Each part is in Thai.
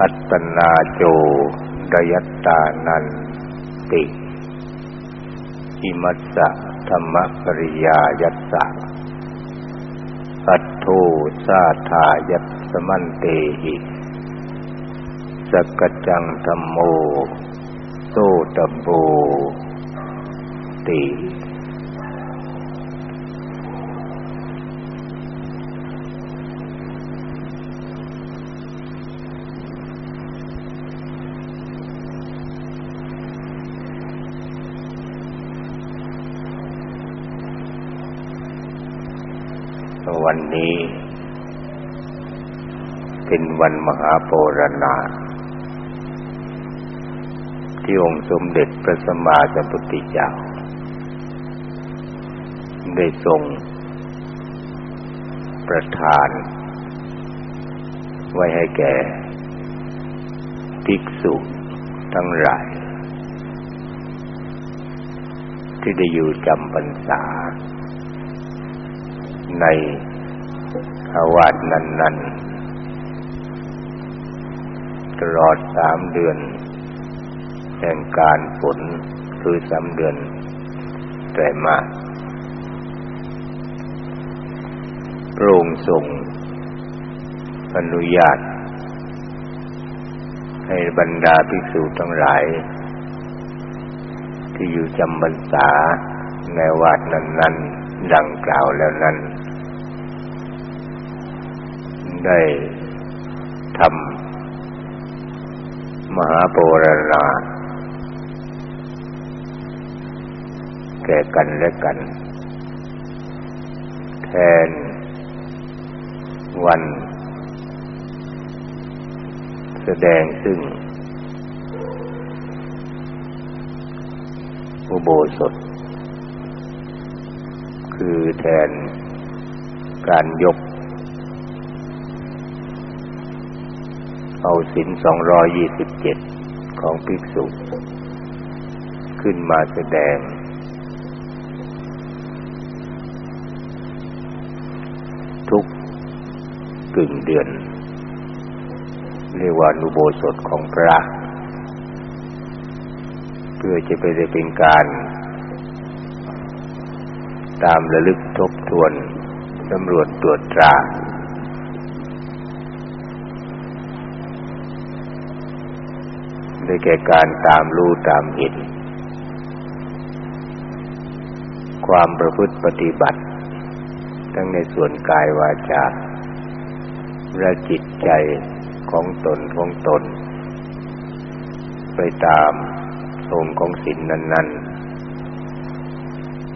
อัตตนาโจดยัตตานันติ อิมัสสะธรรมปริยายัสสะอัตโทสาธายัตสมันเตหิสกจังธรรมโมโตตโบติ วันนี้ เป็นวันมหาโปรณาที่องค์สมเด็จพระสัมมาสัมพุทธเจ้า ได้ทรง ประทาน ไว้ให้แก่ภิกษุทั้งหลาย ที่ได้อยู่จำพรรษา ในอาวาสนั้น ๆ ตลอดสามเดือน แห่งการฝนคือสามเดือนแต่มาพระองค์ทรงอนุญาต ให้บรรดาภิกษุทั้งหลาย ที่อยู่จำพรรษาในวัดนั้น ๆ ดังกล่าวแล้วนั้น ได้ทำมหาโปรณาแก่กันและกัน แทนวัน แสดงซึ่ง อุโบสถ คือแทนการยก เอาสินสองรอยี่สิบเจ็ดของภิกษุ ขึ้นมาแสดง ทุกกึ่งเดือนเรียกว่านุโบสถของพระ เพื่อจะไปได้เป็นการ ตามระลึกทบทวนสำรวจตรวจตรา ได้แก่การตามรู้ตามเห็น ความประพฤติปฏิบัติ ทั้งในส่วนกายวาจาและจิตใจของตนของตน ไปตามองค์ของศีลนั้น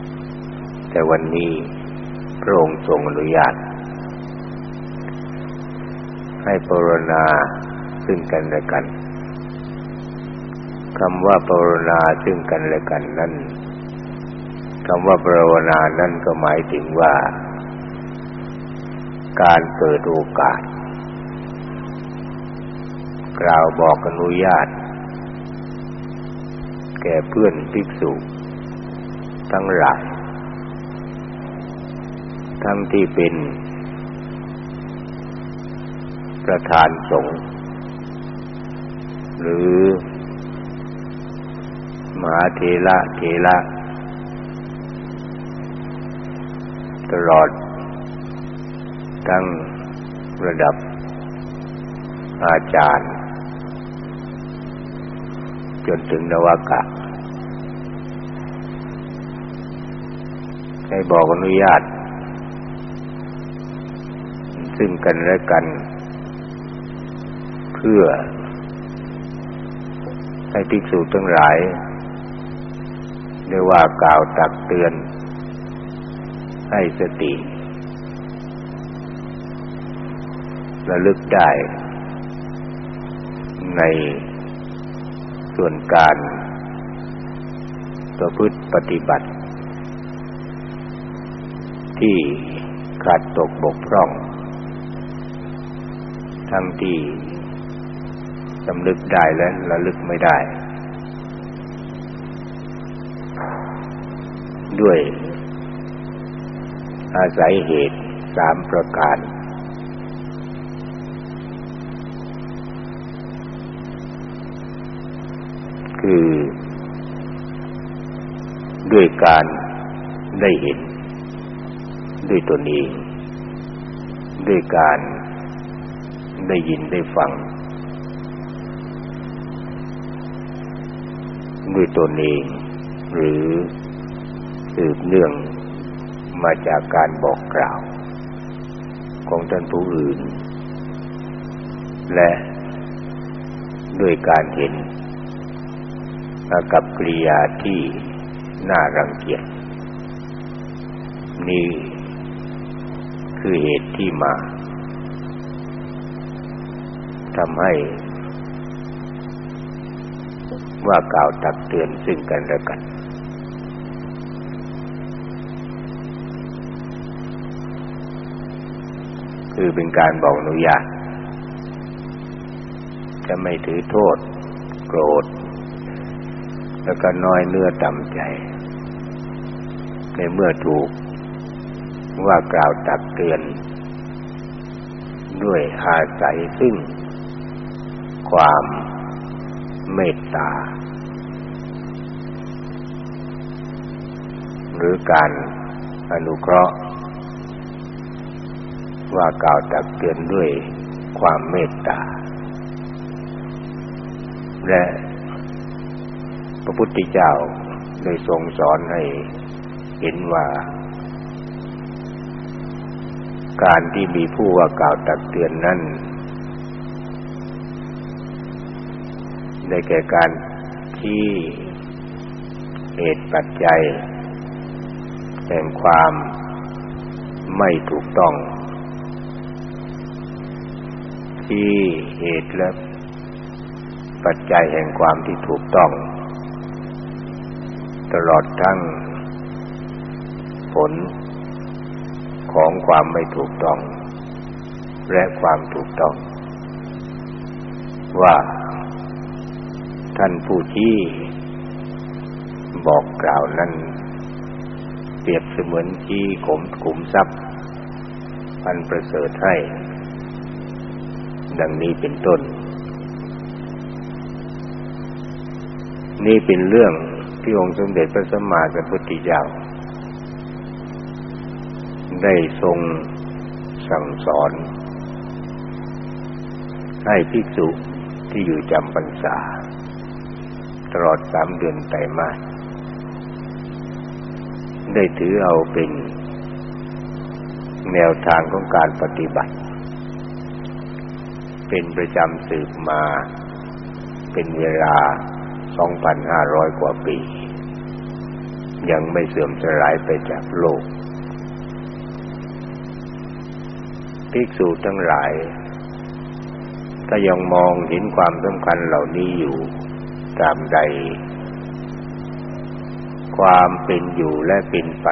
ๆ แต่วันนี้พระองค์ทรงอนุญาต ให้ปรณาซึ่งกันและกัน คำว่าภาวนาซึ่งกันและกันนั้นคำว่าภาวนานั่นก็หมายถึงว่า การเปิดโอกาส กล่าวบอกอนุญาต แก่เพื่อนภิกษุ ทั้งหลายทั้งที่เป็นประธานสงฆ์หรือ มหาเทระเทระ ตลอด ทั้งระดับอาจารย์ จนถึงนวากะ ให้บอกอนุญาต ซึ่งกันและกัน เพื่อให้ภิกษุทั้งหลาย เรียกว่ากล่าวตักเตือน ให้สติ ระลึกได้ ในส่วนการประพฤติปฏิบัติ ที่ขาดตกบกพร่อง ทั้งที่สำลึกได้และระลึกไม่ได้ ด้วย อาศัยเหตุสามประการ คือ ด้วยการได้เห็น ด้วยตนเอง ด้วยการได้ยินได้ฟัง ด้วยตนเอง หรือ สืบเนื่องมาจากการบอกกล่าว ของท่านผู้อื่น และด้วยการเห็นกับกริยาที่น่ารังเกียจนี่คือเหตุที่มาทำให้ ว่ากล่าวตักเตือนซึ่งกันและกัน คือเป็นการบอกอนุญาตจะไม่ถือโทษ โกรธ แล้วก็น้อยเนื้อต่ำใจ ในเมื่อถูก ว่ากล่าวตักเตือน ด้วยอาศัยซึ่ง ความเมตตา หรือการอนุเคราะห์ ว่ากล่าวตักเตือนด้วยความเมตตา และพระพุทธเจ้าได้ทรงสอนให้เห็นว่า การที่มีผู้ว่ากล่าวตักเตือนนั้นได้แก่การที่เหตุปัจจัยแห่งความไม่ถูกต้อง ที่เหตุและปัจจัยแห่งความที่ถูกต้อง ตลอดทั้งผลของความไม่ถูกต้อง และความถูกต้อง ว่า ท่านผู้ที่บอกกล่าวนั้น เปรียบเสมือนที่ขมขุมทรัพย์อันประเสริฐให้ ดังนี้เป็นต้น นี่เป็นเรื่องที่องค์สมเด็จพระสัมมาสัมพุทธเจ้าได้ทรงสั่งสอน ให้ภิกษุที่อยู่จำพรรษา ตลอดสามเดือนไตรมาสได้ถือเอาเป็น แนวทางของการปฏิบัติ เป็นประจำสืบมา เป็นเวลา 2,500 กว่าปี ยังไม่เสื่อมสลายไปจากโลก ภิกษุทั้งหลาย ถ้ายังมองเห็นความสำคัญเหล่านี้อยู่ตามใด ความเป็นอยู่และเป็นไป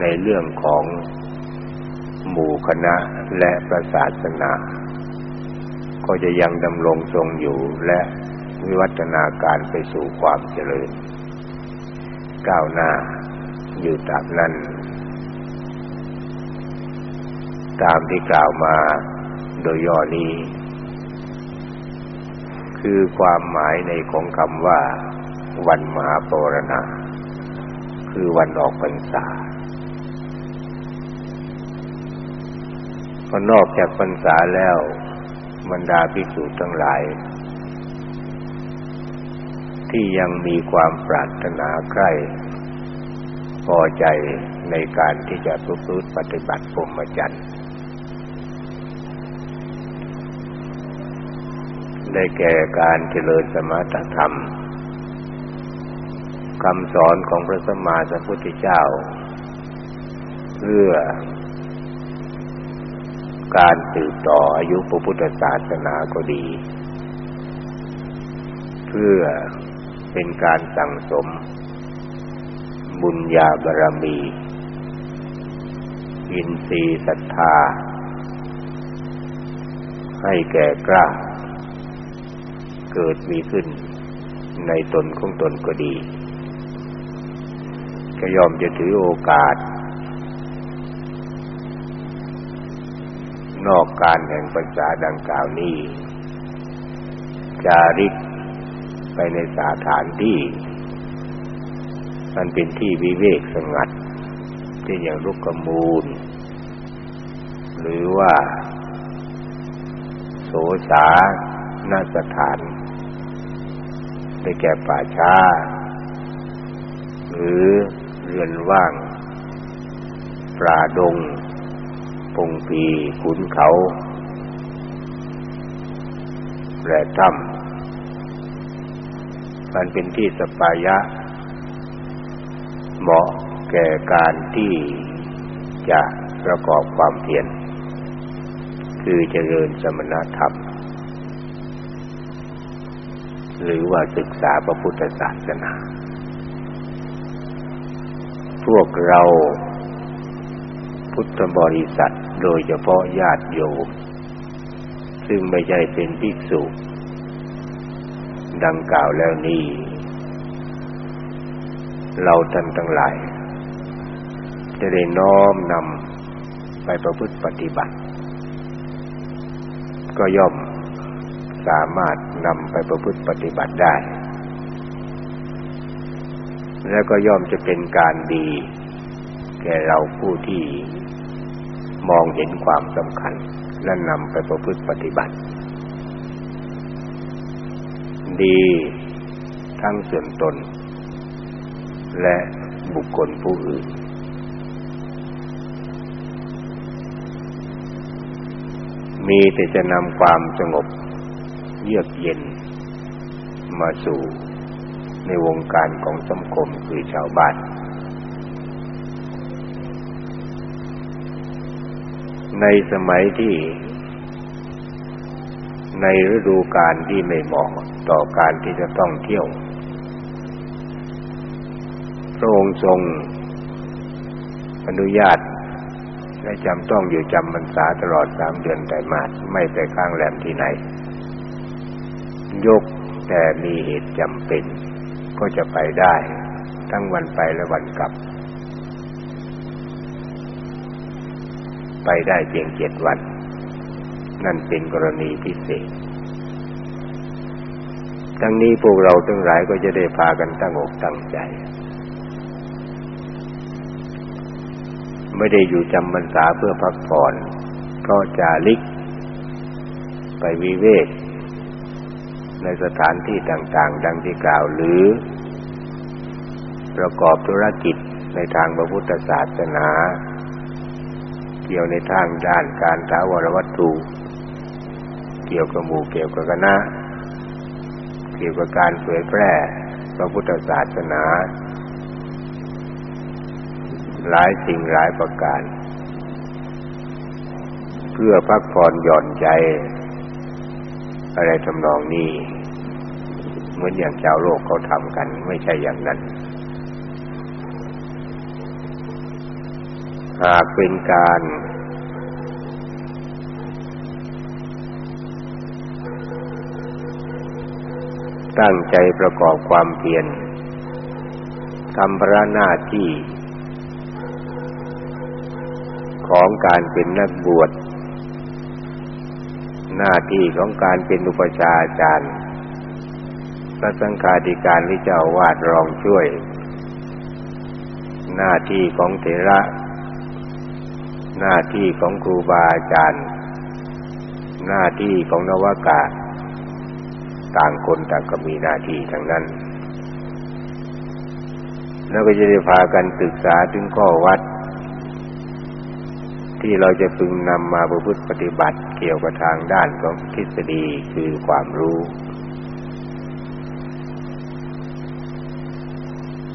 ในเรื่องของ หมู่คณะและประศาสนา ก็จะยังดำรงทรงอยู่และวิวัฒนาการไปสู่ความเจริญ ก้าวหน้าอยู่ตามนั้น ตามที่กล่าวมาโดยย่อนี้ คือความหมายในของคำว่า วันมหาปรณาคือวันออกพรรษา ก็นอกจากพรรษาแล้วบรรดาภิกษุทั้งหลาย ที่ยังมีความปรารถนาใกล้พอใจในการที่จะประพฤติปฏิบัติพรหมจรรย์ได้แก่การเจริญสมถธรรมคำสอนของพระสัมมาสัมพุทธเจ้า เพื่อ การสืบต่ออายุพระพุทธศาสนาก็ดี เพื่อเป็นการสั่งสม บุญญาบารมี อินทรีย์ศรัทธา ให้แก่กล้า เกิดมีขึ้นในตนของตนก็ดี ก็ยอมจะถือโอกาส นอกการแห่งปัญญาดังกล่าวนี้ จาริกไปในสถานที่ มันเป็นที่วิเวกสงัดเช่นอย่างลุกกมูล หรือว่า โสสาณสถานได้แก่ป่าช้า หรือเรือนว่างปราดง พงปีขุนเขา และถ้ำมันเป็นที่สปายะ เหมาะแก่การที่จะประกอบความเพียรคือเจริญสมณธรรม หรือว่าศึกษาพระพุทธศาสนา พวกเราพุทธบริษัท โดยเฉพาะญาติโยมซึ่งไม่ใช่เป็นภิกษุ ดังกล่าวแล้วนี้ เราท่านทั้งหลาย จะได้น้อมนำไปประพฤติปฏิบัติ ก็ย่อมสามารถนำไปประพฤติปฏิบัติได้ แล้วก็ย่อมจะเป็นการดี แก่เราผู้ที่ มองเห็นความสำคัญ และนำไปประพฤติปฏิบัติ ดีทั้งส่วนตน และบุคคลผู้อื่น มีแต่จะนำความสงบ เยือกเย็น มาสู่ในวงการของสังคมคือชาวบ้าน ในสมัยที่ในฤดูการที่ไม่เหมาะต่อการที่จะต้องเที่ยว พระองค์ทรงอนุญาตและจำต้องอยู่จำพรรษาตลอดสามเดือนแต่มาไม่ไปข้างแรมที่ไหน ยกแต่มีเหตุจำเป็น ก็จะไปได้ ทั้งวันไปและวันกลับ ไปได้เพียงเจ็ดวัน นั่นเป็นกรณีพิเศษทั้งนี้พวกเราทั้งหลายก็จะได้พากันตั้งอกตั้งใจ ไม่ได้อยู่จำพรรษาเพื่อพักผ่อนเพราะจาริก ไปวิเวก ในสถานที่ต่าง ๆ ดังที่กล่าวหรือ ประกอบธุรกิจในทางพระพุทธศาสนา เกี่ยวในทางด้านการท้าวรวัตถุ เกี่ยวกับหมู่เกี่ยวกับคณะ เกี่ยวกับการเผยแพร่พระพุทธศาสนา หลายสิ่งหลายประการ เพื่อพักผ่อนหย่อนใจ อะไรทำนองนี้ เหมือนอย่างชาวโลกเขาทำกันไม่ใช่อย่างนั้น หากเป็นการ ตั้งใจประกอบความเพียรทำพระหน้าที่ ของการเป็นนักบวช หน้าที่ของการเป็นอุปชาอาจารย์พระสังฆาธิการหรือเจ้าวาดรองช่วย หน้าที่ของเถระ หน้าที่ของครูบาอาจารย์ หน้าที่ของนวากาต่างคนต่างก็มีหน้าที่ทั้งนั้น แล้วก็จะได้พากันศึกษาถึงข้อวัด ที่เราจะพึงนำมาประพฤติปฏิบัติเกี่ยวกับทางด้านของทฤษฎีคือความรู้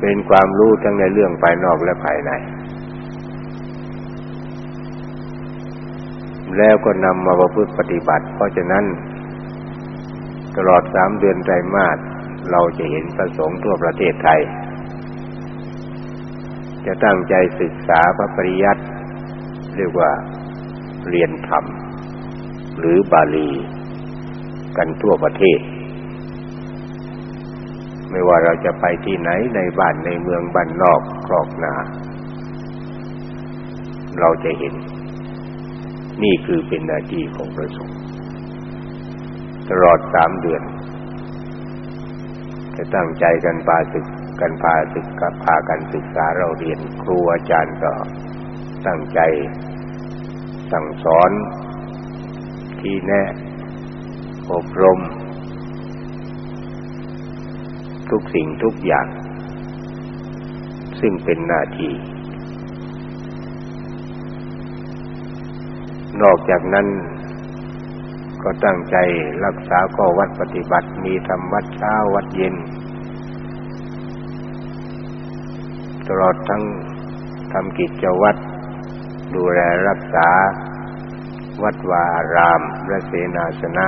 เป็นความรู้ทั้งในเรื่องภายนอกและภายใน แล้วก็นำมาประพฤติปฏิบัติ เพราะฉะนั้น ตลอดสามเดือนไตรมาสเราจะเห็นพระสงฆ์ทั่วประเทศไทย จะตั้งใจศึกษาพระปริยัติเรียกว่าเรียนธรรม หรือบาลี กันทั่วประเทศ ไม่ว่าเราจะไปที่ไหนในบ้านในเมืองบ้านนอกครอกนา เราจะเห็น นี่คือเป็นหน้าที่ของพระสงฆ์ตลอดสามเดือนจะตั้งใจกันพาศึกกันพาศึกกับพากันศึกษาเราเรียนครูอาจารย์ก็ตั้งใจสั่งสอนที่แนะอบรม ทุกสิ่งทุกอย่าง ซึ่งเป็นหน้าที่ นอกจากนั้น ก็ตั้งใจรักษาข้อวัดปฏิบัติมีทำวัดเช้าวัดเย็น ตลอดทั้งทำกิจวัตรดูแลรักษา วัดวาอารามและเสนาสนะ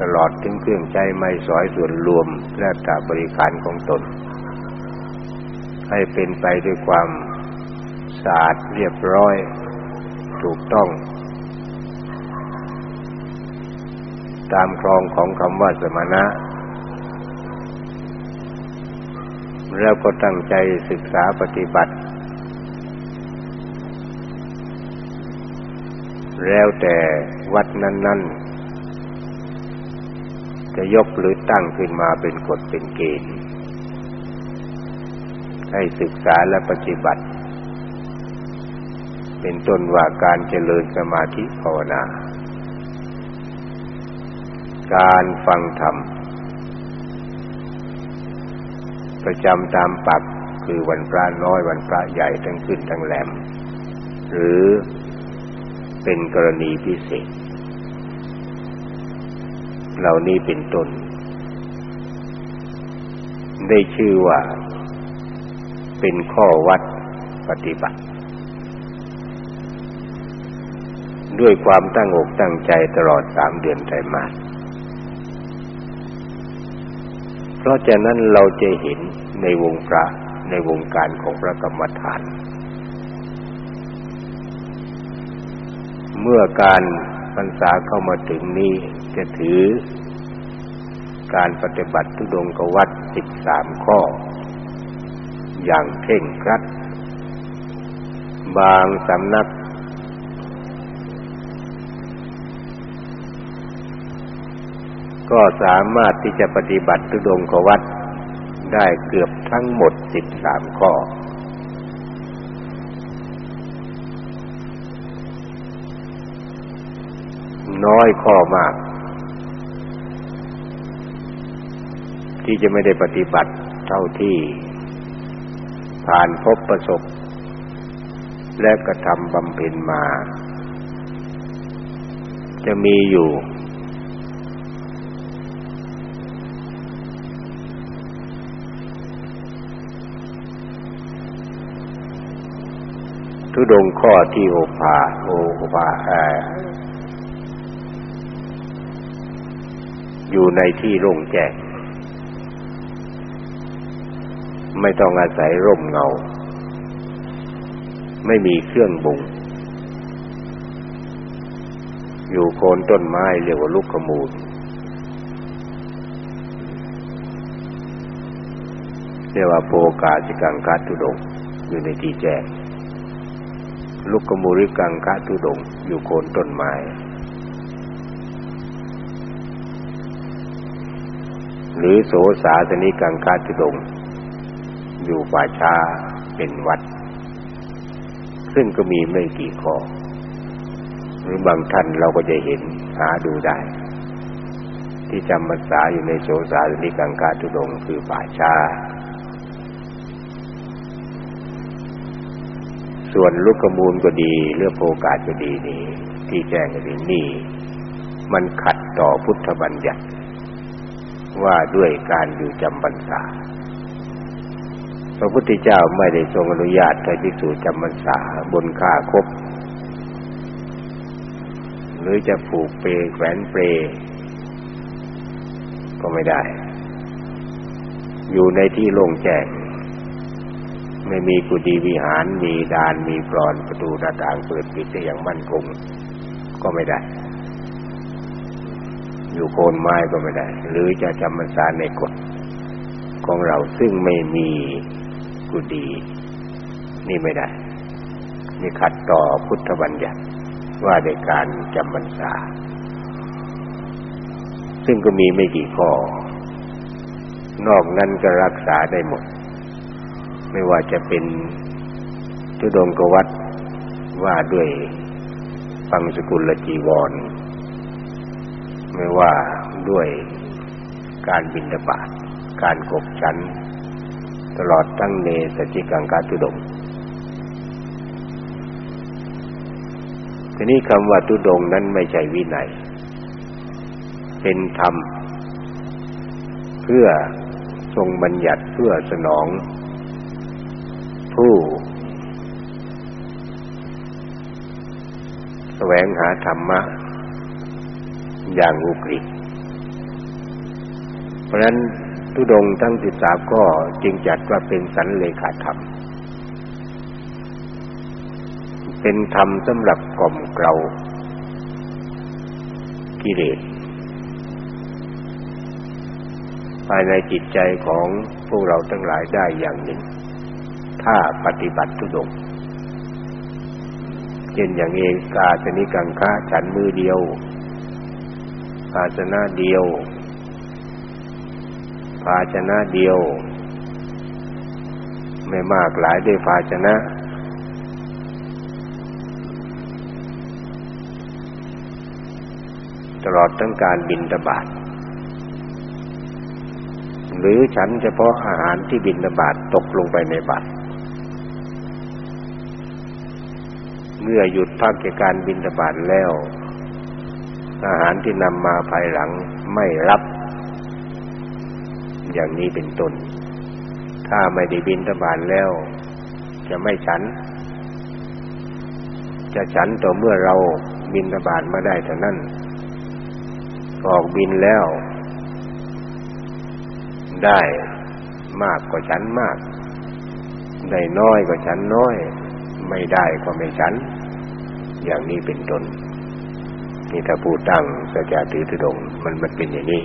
ตลอดถึงเครื่องใจไม่สอยส่วนรวมและตาบริการของตน ให้เป็นไปด้วยความสะอาดเรียบร้อย ถูกต้อง ตามครองของคำว่าสมณะ แล้วก็ตั้งใจศึกษาปฏิบัติ แล้วแต่วัดนั้น ๆ จะยกหรือตั้งขึ้นมาเป็นกฎเป็นเกณฑ์ให้ศึกษาและปฏิบัติ เป็นต้นว่าการเจริญสมาธิภาวนา การฟังธรรม ประจำตามปักคือวันพระน้อยวันพระใหญ่ทั้งขึ้นทั้งแหลม หรือเป็นกรณีพิเศษ เหล่านี้เป็นต้น ได้ชื่อว่าเป็นข้อวัดปฏิบัติ ด้วยความตั้งอกตั้งใจตลอดสามเดือนไตรมาสเพราะฉะนั้นเราจะเห็นในวงพระในวงการของพระกรรมฐาน เมื่อการพรรษาเข้ามาถึงนี้จะถือการปฏิบัติทุดงกวัดสิบสามข้อ อย่างเข่งครัด บางสำนัก ก็สามารถที่จะปฏิบัติทุดงกวัดได้เกือบทั้งหมดสิบสามข้อ น้อยข้อมาก ที่จะไม่ได้ปฏิบัติเท่าที่ผ่านพบประสบ และกระทำบำเพ็ญมา จะมีอยู่ ทุดงข้อที่โอภาโอภาอยู่ในที่โล่งแจ้งไม่ต้องอาศัยร่มเงา ไม่มีเครื่องบุงอยู่โคนต้นไม้เรียกว่าลูกขมูลเรียกว่าโพกาจิกังคัตุดงอยู่ในที่แจ้ง ลูกขมูริกังคัตุดงอยู่โคนต้นไม้หรือโสสาสนิกังคาตุดงอยู่ป่าชาเป็นวัด ซึ่งก็มีไม่กี่ข้อ หรือบางท่านเราก็จะเห็นหาดูได้ ที่จำพรรษาอยู่ในโสสาสนิกังคาตุดงคือป่าชา ส่วนลูกกมูลก็ดีเรื่องโอกาสก็ดีนี่ที่แจ้งกันนี่ มันขัดต่อพุทธบัญญัติ ว่าด้วยการอยู่จำพรรษา พระพุทธเจ้าไม่ได้ทรงอนุญาตให้ภิกษุจำพรรษาบนค่าคบ หรือจะผูกเปรแขวนเปรก็ไม่ได้ อยู่ในที่โล่งแจ้ง ไม่มีกุฏิวิหาร มีดาน มีกรอนประตูหน้าต่างเปิดปิดได้อย่างมั่นคง ก็ไม่ได้ อยู่โคนไม้ก็ไม่ได้ หรือจะจำพรรษาในกฎของเราซึ่งไม่มีกุฏินี่ไม่ได้ นี่ขัดต่อพุทธบัญญัติว่าในการจำพรรษา ซึ่งก็มีไม่กี่ข้อ นอกนั้นก็รักษาได้หมด ไม่ว่าจะเป็นทุดงกวัดว่าด้วยฟังสกุลจีวร ไม่ว่าด้วยการบินทบาทการกบฉัน ตลอดทั้งเนสจิกังกาตุดงทีนี้คำว่าตุดงนั้นไม่ใช่วินัย เป็นธรรม เพื่อทรงบัญญัติเพื่อสนอง ผู้แสวงหาธรรมะ อย่างอุกฤษเพราะนั้นทุดงทั้งสิบสามก็จึงจัดว่าเป็นสันเลขาธรรม เป็นธรรมสำหรับกล่อมเกลากิเลสภายในจิตใจของพวกเราทั้งหลายได้อย่างหนึ่ง ถ้าปฏิบัติทุดงเช่นอย่างเองกาสนิกังคะฉันมือเดียวอาสนะเดียว ภาชนะเดียว ไม่มากหลายด้วยภาชนะ ตลอดทั้งการบินตบาทหรือฉันเฉพาะอาหารที่บินตบาทตกลงไปในบาตร เมื่อหยุดพักจากการบินตบาทแล้ว อาหารที่นำมาภายหลังไม่รับ อย่างนี้เป็นต้น ถ้าไม่ได้บินตบานแล้ว จะไม่ฉัน จะฉันต่อเมื่อเราบินตบานมาได้เท่านั้น ออกบินแล้ว ได้มากกว่าฉันมาก ได้น้อยกว่าฉันน้อย ไม่ได้ก็ไม่ฉัน อย่างนี้เป็นต้นนี่ถ้าพูดตั้งสัจจะถือถือดงมันมันเป็นอย่างนี้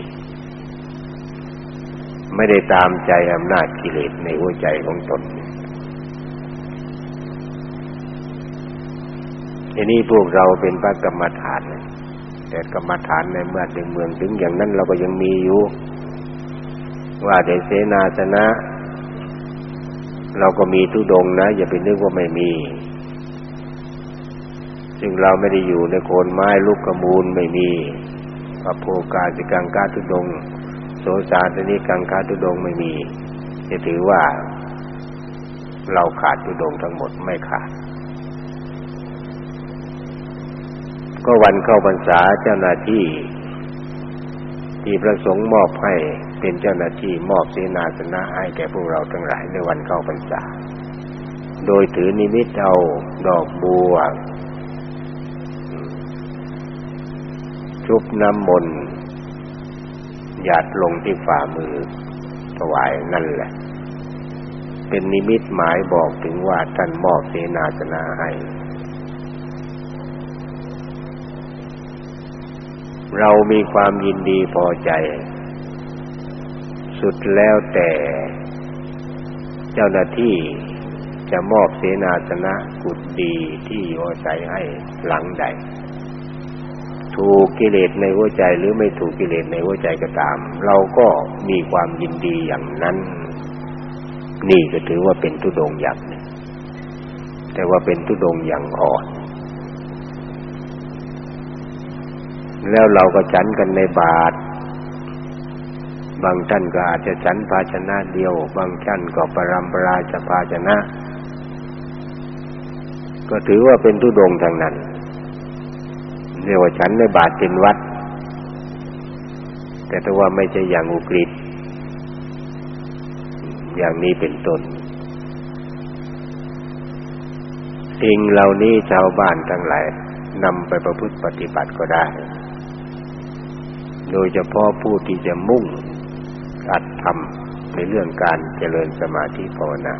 ไม่ได้ตามใจอำนาจกิเลสในหัวใจของตนทีนี้พวกเราเป็นพระกรรมฐาน แต่กรรมฐานในเมื่อถึงเมืองถึงอย่างนั้นเราก็ยังมีอยู่ ว่าแต่เสนาสนะ เราก็มีทุดงนะ อย่าไปนึกว่าไม่มี ซึ่งเราไม่ได้อยู่ในโคนไม้ลูกกระมูลไม่มีพระโพกาสิกังกาทุดง โสสาตนี้กังขาตุดงไม่มี จะถือว่าเราขาดตุดงทั้งหมดไม่ขาด ก็วันเข้าพรรษาเจ้าหน้าที่ ที่ประสงค์มอบให้ เป็นเจ้าหน้าที่มอบเสนาสนะให้แก่พวกเราทั้งหลายในวันเข้าพรรษา โดยถือนิมิตเอาดอกบัว ชุบน้ำมนต์หยาดลงที่ฝ่ามือถวายนั่นแหละ เป็นนิมิตหมายบอกถึงว่าท่านมอบเสนาสนะให้เรามีความยินดีพอใจ สุดแล้วแต่เจ้าหน้าที่จะมอบเสนาสนะกุดดีที่อยู่อาศัยให้หลังใด ถูกกิเลสในหัวใจหรือไม่ถูกกิเลสในหัวใจก็ตาม เราก็มีความยินดีอย่างนั้น นี่ก็ถือว่าเป็นทุดงอย่างหนึ่งแต่ว่าเป็นทุดงอย่างอ่อน แล้วเราก็ฉันกันในบาท บางท่านก็อาจจะฉันภาชนะเดียว บางท่านก็ปรำปราชภาชนะ ก็ถือว่าเป็นทุดงทางนั้นเรียกว่าฉันในบาทเป็นวัด แต่ถ้าว่าไม่ใช่อย่างอุกฤษอย่างนี้เป็นต้นสิ่งเหล่านี้ชาวบ้านทั้งหลายนำไปประพฤติปฏิบัติก็ได้ โดยเฉพาะผู้ที่จะมุ่ง อัดทำในเรื่องการเจริญสมาธิภาวนา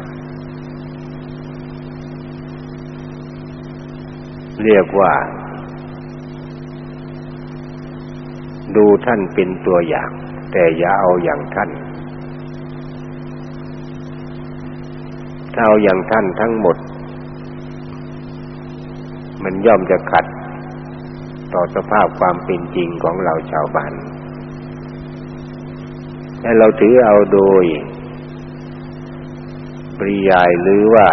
เรียกว่า ดูท่านเป็นตัวอย่าง แต่อย่าเอาอย่างท่าน ถ้าเอาอย่างท่านทั้งหมด มันย่อมจะขัด ต่อสภาพความเป็นจริงของเราชาวบ้าน และเราถือเอาโดย ปริยายหรือว่า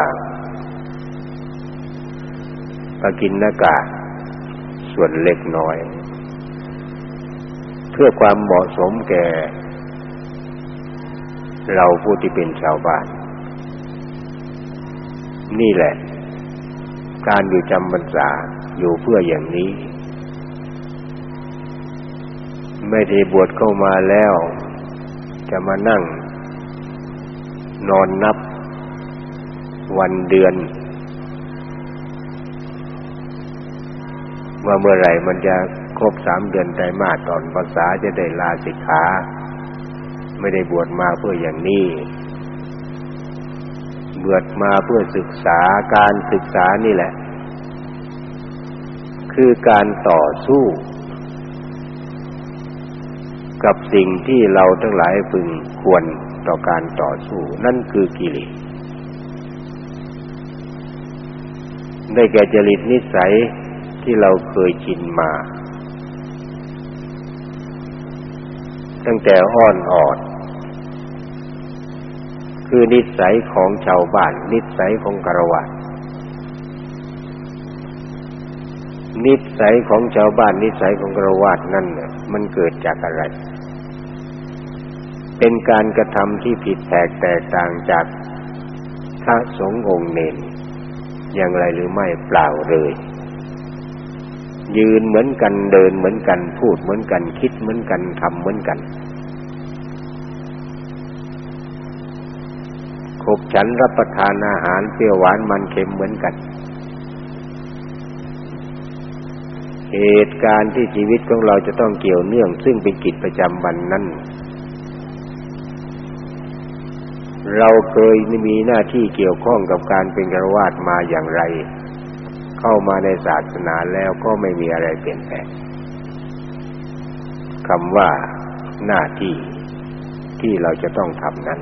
ปกินนากาส่วนเล็กน้อย เพื่อความเหมาะสมแก่ เราผู้ที่เป็นชาวบ้าน นี่แหละ การอยู่จำพรรษาอยู่เพื่ออย่างนี้ ไม่ได้บวชเข้ามาแล้ว จะมานั่ง นอนนับ วันเดือน ว่าเมื่อไหร่มันจะครบสามเดือนไตรมาสตอนภาษาจะได้ลาสิกขา ไม่ได้บวชมาเพื่ออย่างนี้บวชมาเพื่อศึกษาการศึกษานี่แหละ คือการต่อสู้ สิ่งที่เราทั้งหลายพึงควรต่อการต่อสู้ นั่นคือกิเลสได้แก่จริตนิสัยที่เราเคยชินมา ตั้งแต่อ้อนออด คือนิสัยของชาวบ้าน นิสัยของกระวะนิสัยของชาวบ้านนิสัยของกระวาดนั่นเนี่ยมันเกิดจากอะไร เป็นการกระทำที่ผิดแปลกแตกต่างจากพระสงฆ์องค์เนรอย่างไรหรือไม่เปล่าเลย ยืนเหมือนกันเดินเหมือนกันพูดเหมือนกันคิดเหมือนกันทำเหมือนกันขบฉันรับประทานอาหารเปรี้ยวหวานมันเค็มเหมือนกัน เหตุการณ์ที่ชีวิตของเราจะต้องเกี่ยวเนื่อง ซึ่งเป็นกิจประจำวันนั้น เราเคยมีหน้าที่เกี่ยวข้องกับการเป็นกรวาดมาอย่างไร เข้ามาในศาสนาแล้วก็ไม่มีอะไรเปลี่ยนแปลงคำว่าหน้าที่ที่เราจะต้องทำนั้น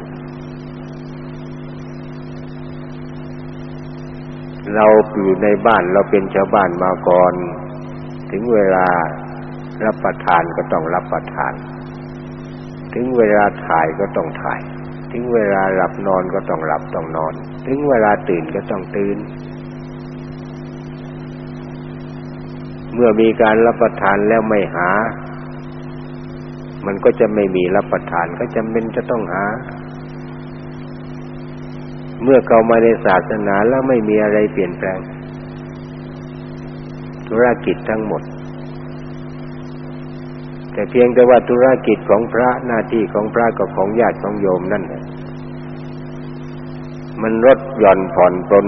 เราอยู่ในบ้านเราเป็นชาวบ้านมาก่อน ถึงเวลารับประทานก็ต้องรับประทาน ถึงเวลาถ่ายก็ต้องถ่าย ถึงเวลาหลับนอนก็ต้องหลับต้องนอน ถึงเวลาตื่นก็ต้องตื่น เมื่อมีการรับประทานแล้วไม่หา มันก็จะไม่มีรับประทานก็จำเป็นจะต้องหา เมื่อเข้ามาในศาสนาแล้วไม่มีอะไรเปลี่ยนแปลง ธุรกิจทั้งหมดแต่เพียงแต่ว่าธุรกิจของพระหน้าที่ของพระกับของญาติของโยมนั่นแหละ มันลดหย่อนผ่อนปลน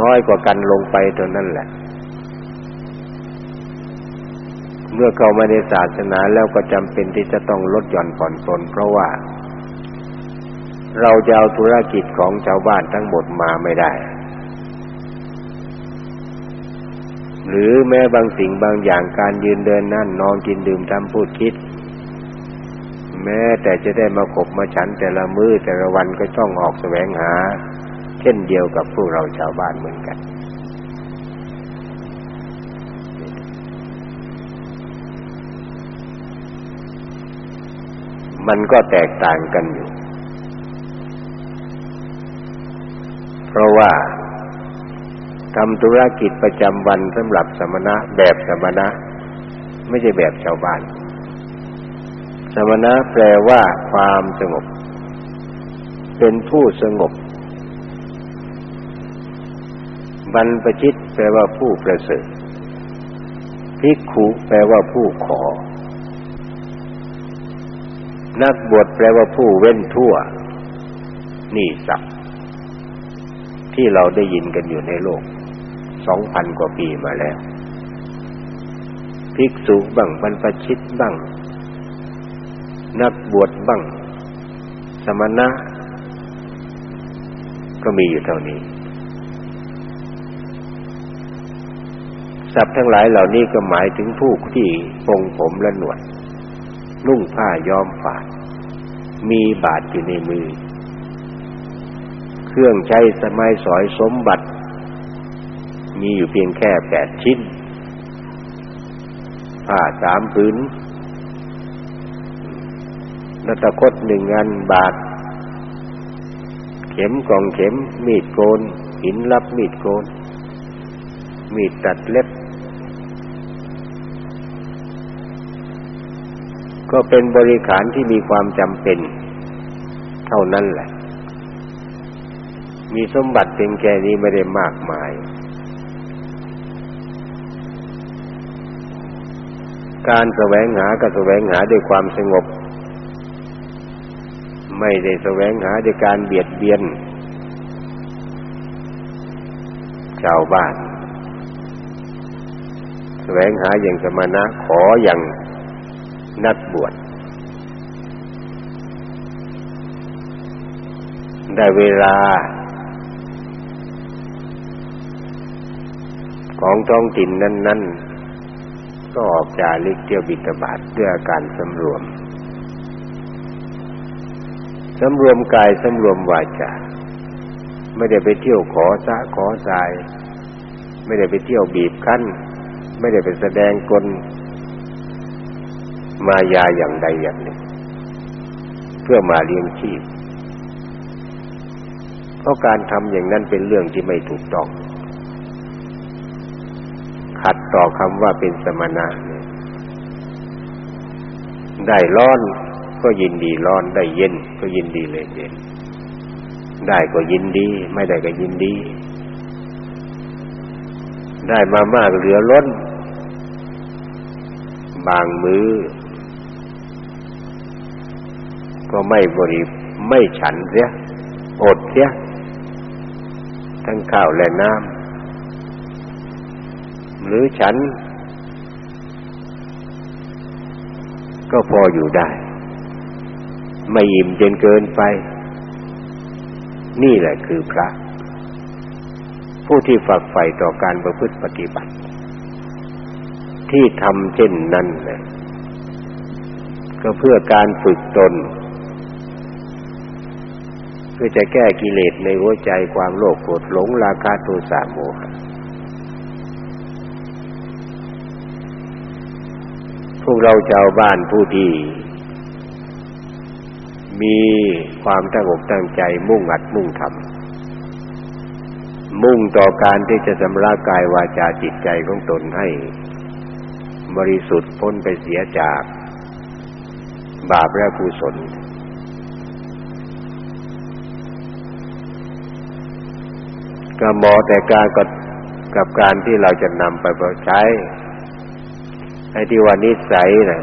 น้อยกว่ากันลงไปเท่านั้นแหละ เมื่อเข้ามาในศาสนาแล้วก็จำเป็นที่จะต้องลดหย่อนผ่อนปลนเพราะว่า เราจะเอาธุรกิจของชาวบ้านทั้งหมดมาไม่ได้ หรือแม้บางสิ่งบางอย่างการยืนเดินนั่นนอนกินดื่มทำพูดคิด แม้แต่จะได้มาขบมาฉันแต่ละมือ้อแต่ละวันก็ต้องออกแสวงหา เช่นเดียวกับพวกเราชาวบ้านเหมือนกัน มันก็แตกต่างกันอยู่ เพราะว่าทำธุรกิจประจำวันสำหรับสมณะแบบสมณะ ไม่ใช่แบบชาวบ้าน สมณะแปลว่าความสงบ เป็นผู้สงบ บรรพชิตแปลว่าผู้ประเสริฐภิกขุแปลว่าผู้ขอ นักบวชแปลว่าผู้เว้นทั่ว นี่สับที่เราได้ยินกันอยู่ในโลกสองพันกว่าปีมาแล้ว ภิกษุบ้างบรรพชิตบ้าง นักบวชบ้าง สมณะ ก็มีอยู่เท่านี้ศัพท์ทั้งหลายเหล่านี้ก็หมายถึงผู้ที่ปงผมและหนวด นุ่งผ้าย้อมฝาด มีบาทอยู่ในมือ เครื่องใช้สมัยสอยสมบัติ มีอยู่เพียงแค่แปดชิ้น ผ้าสามผืน นัตคตหนึ่งอันบาท เข็มกล่องเข็ม มีดโกน หินรับมีดโกน มีดตัดเล็บ ก็เป็นบริขารที่มีความจำเป็น เท่านั้นแหละ มีสมบัติเพียงแค่นี้ไม่ได้มากมายการแสวงหาก็แสวงหาด้วยความสงบ ไม่ได้แสวงหาด้วยการเบียดเบียน ชาวบ้านแสวงหาอย่างสมณะขออย่างนักบวชได้เวลา ของท้องถิ่นนั้น ๆ ก็ออกจากลิกเที่ยวบิตบาทด้วยอาการสำรวม สำรวมกายสำรวมวาจาไม่ได้ไปเที่ยวขอซะขอทราย ไม่ได้ไปเที่ยวบีบคั้น ไม่ได้ไปแสดงกลมายาอย่างใดอย่างหนึ่ง เพื่อมาเลี้ยงชีพ เพราะการทำอย่างนั้นเป็นเรื่องที่ไม่ถูกต้อง ขัดต่อคำว่าเป็นสมณะได้ร้อน ก็ยินดีร้อนได้เย็น ก็ยินดีเลยเย็น ได้ก็ยินดี ไม่ได้ก็ยินดี ได้มามากเหลือล้น บางมือก็ไม่บริไม่ฉันเสียอดเสียทั้งข้าวและน้ำหรือฉัน ก็พออยู่ได้ ไม่อิ่มจนเกินไป นี่แหละคือพระ ผู้ที่ฝักใฝ่ต่อการประพฤติปฏิบัติ ที่ทำเช่นนั้นเลยก็เพื่อการฝึกตน เพื่อจะแก้กิเลสในหัวใจความโลภโกรธหลงราคะโทสะโมหะพวกเราชาวบ้านผู้ที่ มีความตั้งอกตั้งใจมุ่งอัดมุ่งทำมุ่งต่อการที่จะชำระกายวาจาจิตใจของตนให้ บริสุทธิ์พ้นไปเสียจาก บาปและกุศลก็เหมาะแต่การกับกับการที่เราจะนำไปใช้ไอ้ที่ว่านิสัยนะ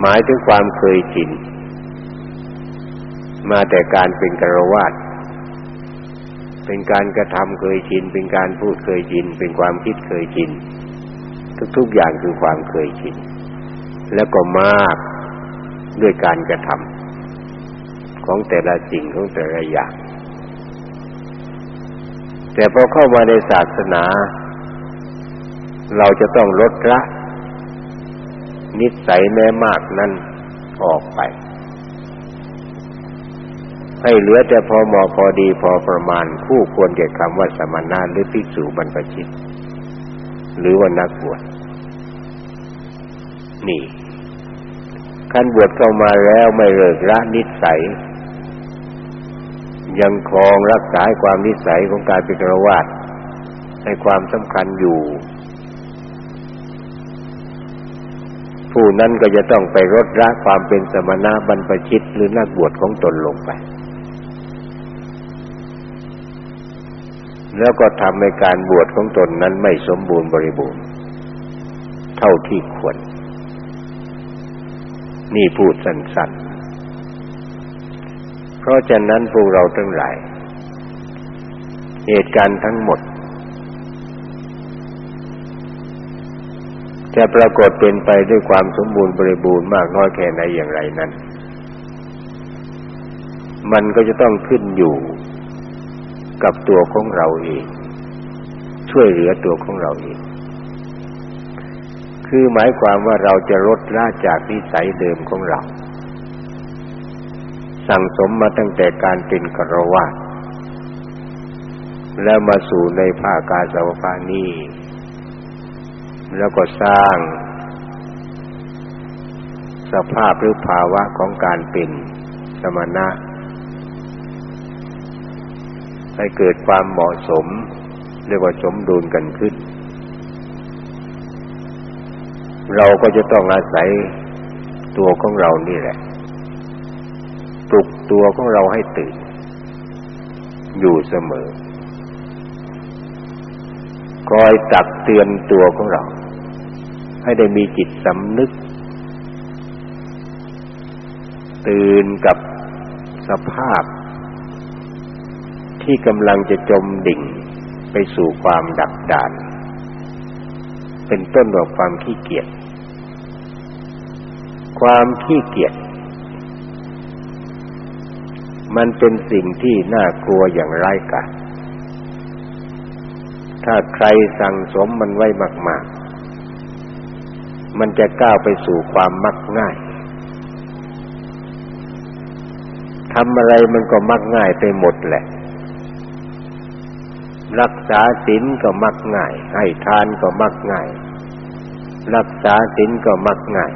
หมายถึงความเคยชินมาแต่การเป็นกระวาดเป็นการกระทำเคยชิน เป็นการพูดเคยชิน เป็นความคิดเคยชิน ทุกๆอย่างคือความเคยชิน แล้วก็มากด้วยการกระทำของแต่ละสิ่งของแต่ละอย่าง แต่พอเข้ามาในศาสนา เราจะต้องลดละ นิสัยแม้มากนั้นออกไป ให้เหลือแต่พอเหมาะพอดีพอประมาณคู่ควรแก่คำว่าสมณะหรือภิกษุบรรพชิต หรือว่านักบวชนี่ขั้นบวชเข้ามาแล้วไม่เลิกละนิสัย ยังครองรักษาความนิสัยของการเป็นฆราวาสให้ความสำคัญอยู่ ผู้นั้นก็จะต้องไปลดละความเป็นสมณะบรรพชิตหรือนักบวชของตนลงไป แล้วก็ทำให้การบวชของตนนั้นไม่สมบูรณ์บริบูรณ์ เท่าที่ควร นี่พูดสั้นๆ เพราะฉะนั้นพวกเราทั้งหลาย เหตุการณ์ทั้งหมด จะปรากฏเป็นไปด้วยความสมบูรณ์บริบูรณ์มากน้อยแค่ไหนอย่างไรนั้น มันก็จะต้องขึ้นอยู่กับตัวของเราเอง ช่วยเหลือตัวของเราเอง คือหมายความว่าเราจะลดละจากนิสัยเดิมของเรา สั่งสมมาตั้งแต่การเป็นกรวาแล้วมาสู่ในภาคกาสาวพานี้ แล้วก็สร้าง สภาพหรือภาวะของการเป็นสมณะ ให้เกิดความเหมาะสม เรียกว่าสมดุลกันขึ้น เราก็จะต้องอาศัยตัวของเรานี่แหละปลุกตัวของเราให้ตื่น อยู่เสมอ คอยตักเตือนตัวของเรา ให้ได้มีจิตสำนึก ตื่นกับสภาพ ที่กำลังจะจมดิ่งไปสู่ความดักดาน เป็นต้นดอกความขี้เกียจ ความขี้เกียจ มันเป็นสิ่งที่น่ากลัวอย่างไร้กาศถ้าใครสั่งสมมันไว้มาก ๆ มันจะก้าวไปสู่ความมักง่ายทำอะไรมันก็มักง่ายไปหมดแหละ รักษาศีลก็มักง่าย ให้ทานก็มักง่าย รักษาศีลก็มักง่าย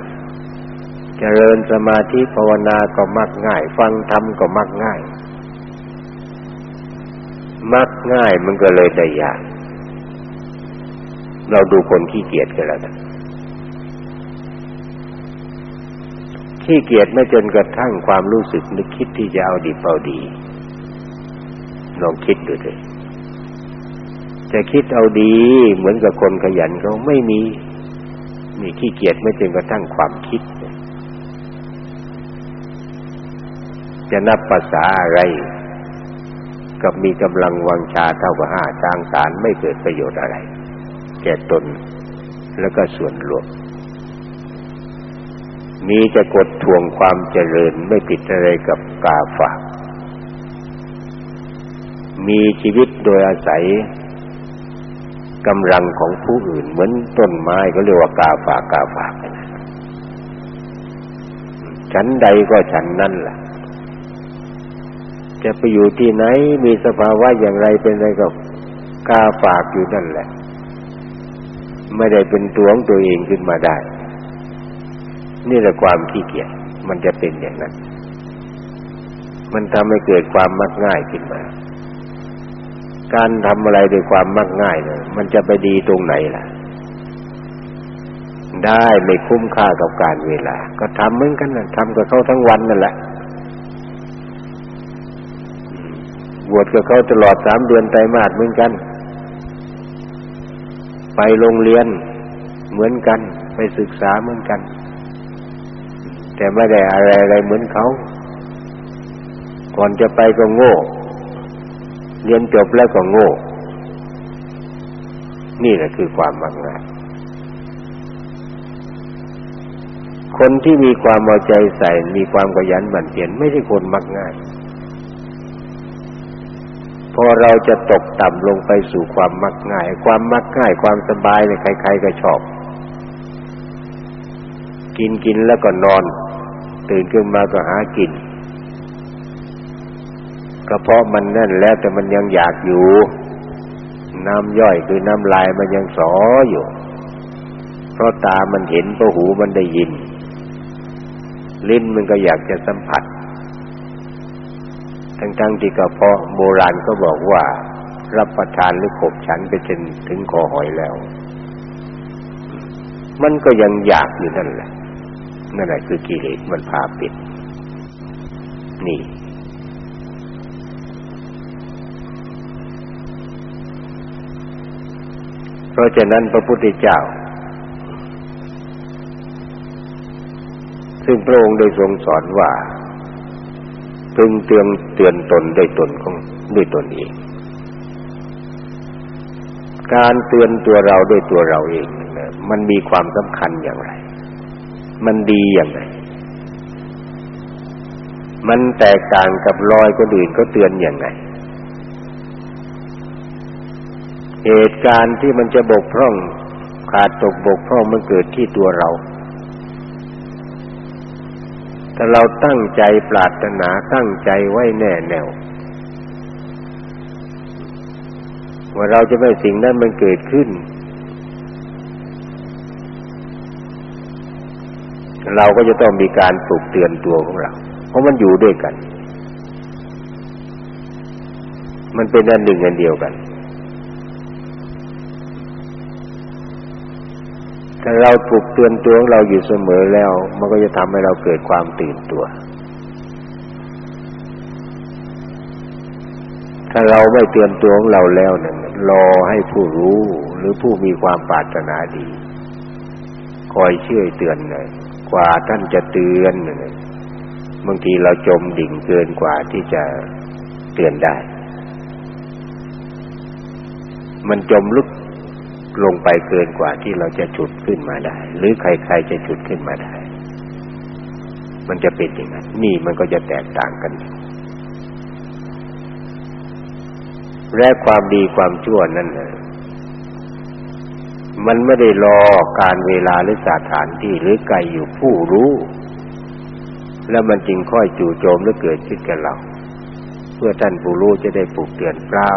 เจริญสมาธิภาวนาก็มักง่าย ฟังธรรมก็มักง่าย มักง่ายมันก็เลยได้ยาก เราดูคนขี้เกียจกันแล้วกัน ขี้เกียจไม่จนกระทั่งความรู้สึกนึกคิดที่จะเอาดีเอาดี ลองคิดดูเลยจะคิดเอาดี เหมือนกับคนขยันเขาไม่มี มีขี้เกียจไม่จนกระทั่งความคิด จะนับภาษาอะไร กับมีกำลังวังชาเท่ากับห้าจางสารไม่เกิดประโยชน์อะไร แก่ตนแล้วก็ส่วนรวม มีจะกดทวงความเจริญไม่ผิดอะไรกับกาฝาก มีชีวิตโดยอาศัยกำลังของผู้อื่น เหมือนต้นไม้ก็เรียกว่ากาฝากกาฝากฉันใดก็ฉันนั่นล่ะ จะไปอยู่ที่ไหนมีสภาวะอย่างไรเป็นไรก็กาฝากอยู่นั่นแหละ ไม่ได้เป็นตัวของตัวเองขึ้นมาได้ นี่แหละความขี้เกียจมันจะเป็นอย่างนั้น มันทำให้เกิดความมักง่ายขึ้นมา การทำอะไรด้วยความมักง่ายเนี่ยมันจะไปดีตรงไหนล่ะ ได้ไม่คุ้มค่ากับการเวลา ก็ทำเหมือนกันนะทำกับเขาทั้งวันนั่นแหละบวชกับเขาตลอดสามเดือนไตรมาสเหมือนกัน ไปโรงเรียนเหมือนกัน ไปศึกษาเหมือนกัน แต่ไม่ได้อะไรอะไรเหมือนเขา ก่อนจะไปก็โง่ เรียนจบแล้วก็โง่ นี่แหละคือความมักง่ายคนที่มีความเอาใจใส่ มีความขยันหมั่นเพียรไม่ใช่คนมักง่าย พอเราจะตกต่ำลงไปสู่ความมักง่าย ความมักง่าย ความสบายเนี่ยใคร ๆ ก็ชอบ กินกินแล้วก็นอน ตื่นขึ้นมาก็หากินกระเพาะมันแน่นแล้วแต่มันยังอยากอยู่ น้ำย่อยคือน้ำลายมันยังสออยู่ เพราะตามันเห็นเพราะหูมันได้ยิน ลิ้นมันก็อยากจะสัมผัส ทั้งๆที่กระเพาะโบราณก็บอกว่า รับประทานหรือขบฉันไปจนถึงคอหอยแล้ว มันก็ยังอยากอยู่นั่นแหละ นั่นแหละคือกิเลสมันพาปิด นี่ เพราะฉะนั้นพระพุทธเจ้า ซึ่งพระองค์ได้ทรงสอนว่าพึงเตือนเตือนตนด้วยตนของด้วยตนเอง การเตือนตัวเราด้วยตัวเราเอง มันมีความสำคัญอย่างไร มันดีอย่างไรมันแตกต่างกับรอยคนอื่นก็เตือนอย่างไรเหตุการณ์ที่มันจะบกพร่อง ขาดตกบกพร่องมันเกิดที่ตัวเรา ถ้าเราตั้งใจปรารถนาตั้งใจไว้แน่แน่วว่าเราจะไม่สิ่งนั้นมันเกิดขึ้น เราก็จะต้องมีการปลุกเตือนตัวของเรา เพราะมันอยู่ด้วยกัน มันเป็นอันหนึ่งอันเดียวกัน ถ้าเราปลุกเตือนตัวของเราอยู่เสมอแล้ว มันก็จะทำให้เราเกิดความตื่นตัว ถ้าเราไม่เตือนตัวของเราแล้วเนี่ยรอให้ผู้รู้หรือผู้มีความปรารถนาดี คอยช่วยเตือนหน่อย กว่าท่านจะเตือนบางทีเราจมดิ่งเกินกว่าที่จะเตือนได้ มันจมลึกลงไปเกินกว่าที่เราจะฉุดขึ้นมาได้ หรือใครๆจะฉุดขึ้นมาได้ มันจะเป็นอย่างนั้นนี่มันก็จะแตกต่างกัน และความดีความชั่วนั่นนะ มันไม่ได้รอการเวลาหรือสถานที่หรือไกลอยู่ผู้รู้ แล้วมันจึงค่อยจู่โจมหรือเกิดขึ้นกับเรา เพื่อท่านผู้รู้จะได้ปลุกเตือนเปล่า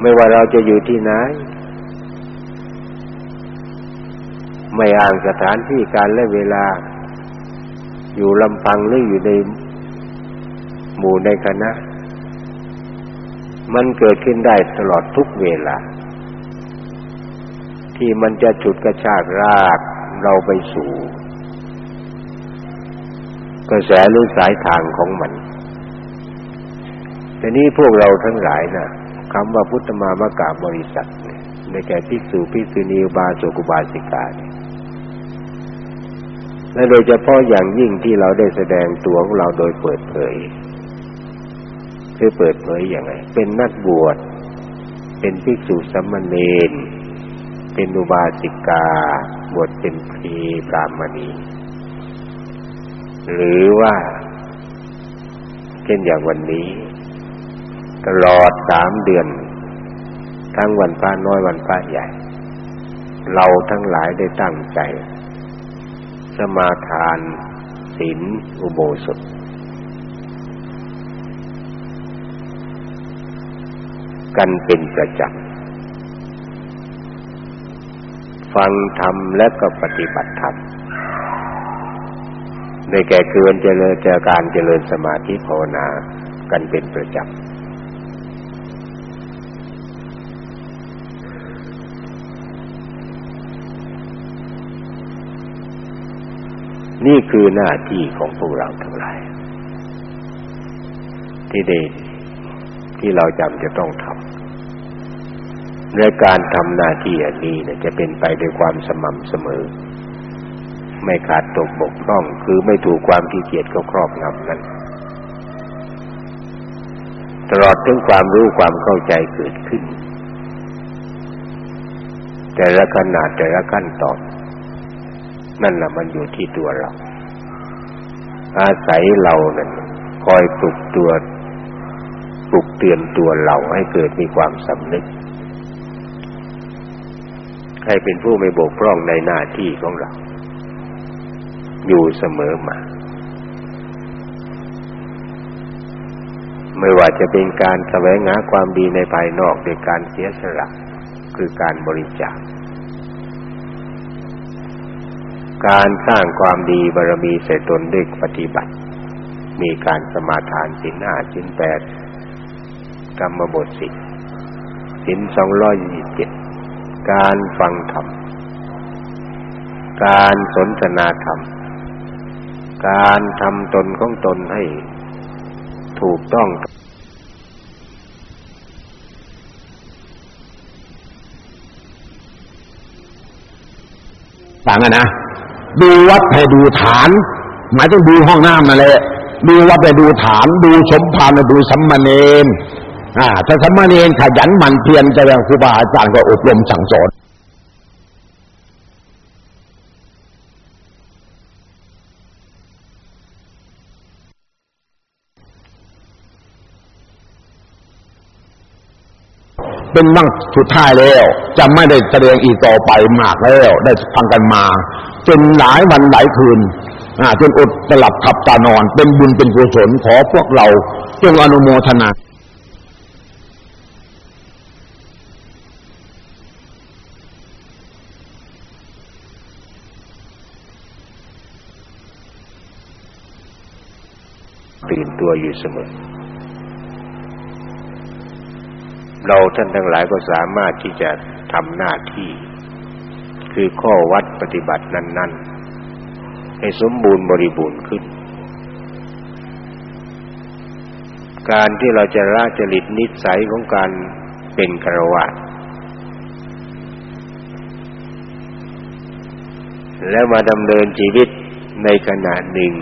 ไม่ว่าเราจะอยู่ที่ไหน ไม่อ่างสถานที่การและเวลา อยู่ลำพังหรืออยู่ในหมู่ในคณะ มันเกิดขึ้นได้ตลอดทุกเวลา ที่มันจะฉุดกระชากรากเราไปสู่ กระแสหรือสายทางของมันแต่นี้พวกเราทั้งหลายนะ่ะคำว่าพุทธมามกาบริษัทในแก่ภิกษุภิกษุณีบาสกุบาสิกาและโดยเฉพาะอย่างยิ่งที่เราได้แสดงตัวของเราโดยเปิดเผย คือเปิดเผยอย่างไร เป็นนักบวช เป็นภิกษุสัมเนน เป็นอุบาสิกา บวชเป็นพรีพรามณี หรือว่าเช่นอย่างวันนี้ ตลอดสามเดือน ทั้งวันพระน้อยวันพระใหญ่ เราทั้งหลายได้ตั้งใจ สมาทานศีลอุโบสถกันเป็นประจำ ฟังธรรมและก็ปฏิบัติธรรมในแก่เกินเจริญเจอการเจริญสมาธิภาวนากันเป็นประจำ นี่คือหน้าที่ของพวกเราทั้งหลาย ที่เดที่เราจำจะต้องทำ ในการทำหน้าที่อันนี้เนี่ยจะเป็นไปด้วยความสม่ำเสมอ ไม่ขาดตกบกพร่อง คือไม่ถูกความขี้เกียจก็ครอบงำนั้นตลอดถึงความรู้ความเข้าใจเกิดขึ้น แต่ละขนาดแต่ละขั้นตอนนั่นแหละมันอยู่ที่ตัวเรา อาศัยเรานั่นคอยปลุกตัวปลุกเตือนตัวเราให้เกิดมีความสำนึก ให้เป็นผู้ไม่บกพร่องในหน้าที่ของเรา อยู่เสมอมา ไม่ว่าจะเป็นการแสวงหาความดีในภายนอกโดยการเสียสละคือการบริจาค การสร้างความดีบารมีใส่ตนด้วยปฏิบัติ มีการสมาทานสินห้าสินแปดกรรมบทสิสินสองร้อยยี่สิบเจ็ด การฟังธรรม การสนทนาธรรม การทำตนของตนให้ถูกต้องต่งกันนะ ดูวัดให้ดูฐาน หมายถึงดูห้องน้ำนั่นแหละดูวัดให้ดูฐาน ดูสมภารดูสัมมาเนน อ่าถ้าสมณเณรขยันหมั่นเพียรจะยังครูบาอาจารย์ก็อบรมสั่งสอนเป็นบ้างสุดท้ายแล้ว จะไม่ได้แสดงอีกต่อไปมากแล้ว ได้ฟังกันมาจนหลายวันหลายคืนจนอดสลับขับตานอน เป็นบุญเป็นกุศลขอพวกเราจงอนุโมทนา ตัวอยู่เสมอ เราท่านทั้งหลายก็สามารถที่จะทำหน้าที่ คือข้อวัดปฏิบัตินั้น ๆ ให้สมบูรณ์บริบูรณ์ขึ้น การที่เราจะละจริตนิสัยของการเป็นคารวะแล้วมาดำเนินชีวิตในขณะหนึ่ง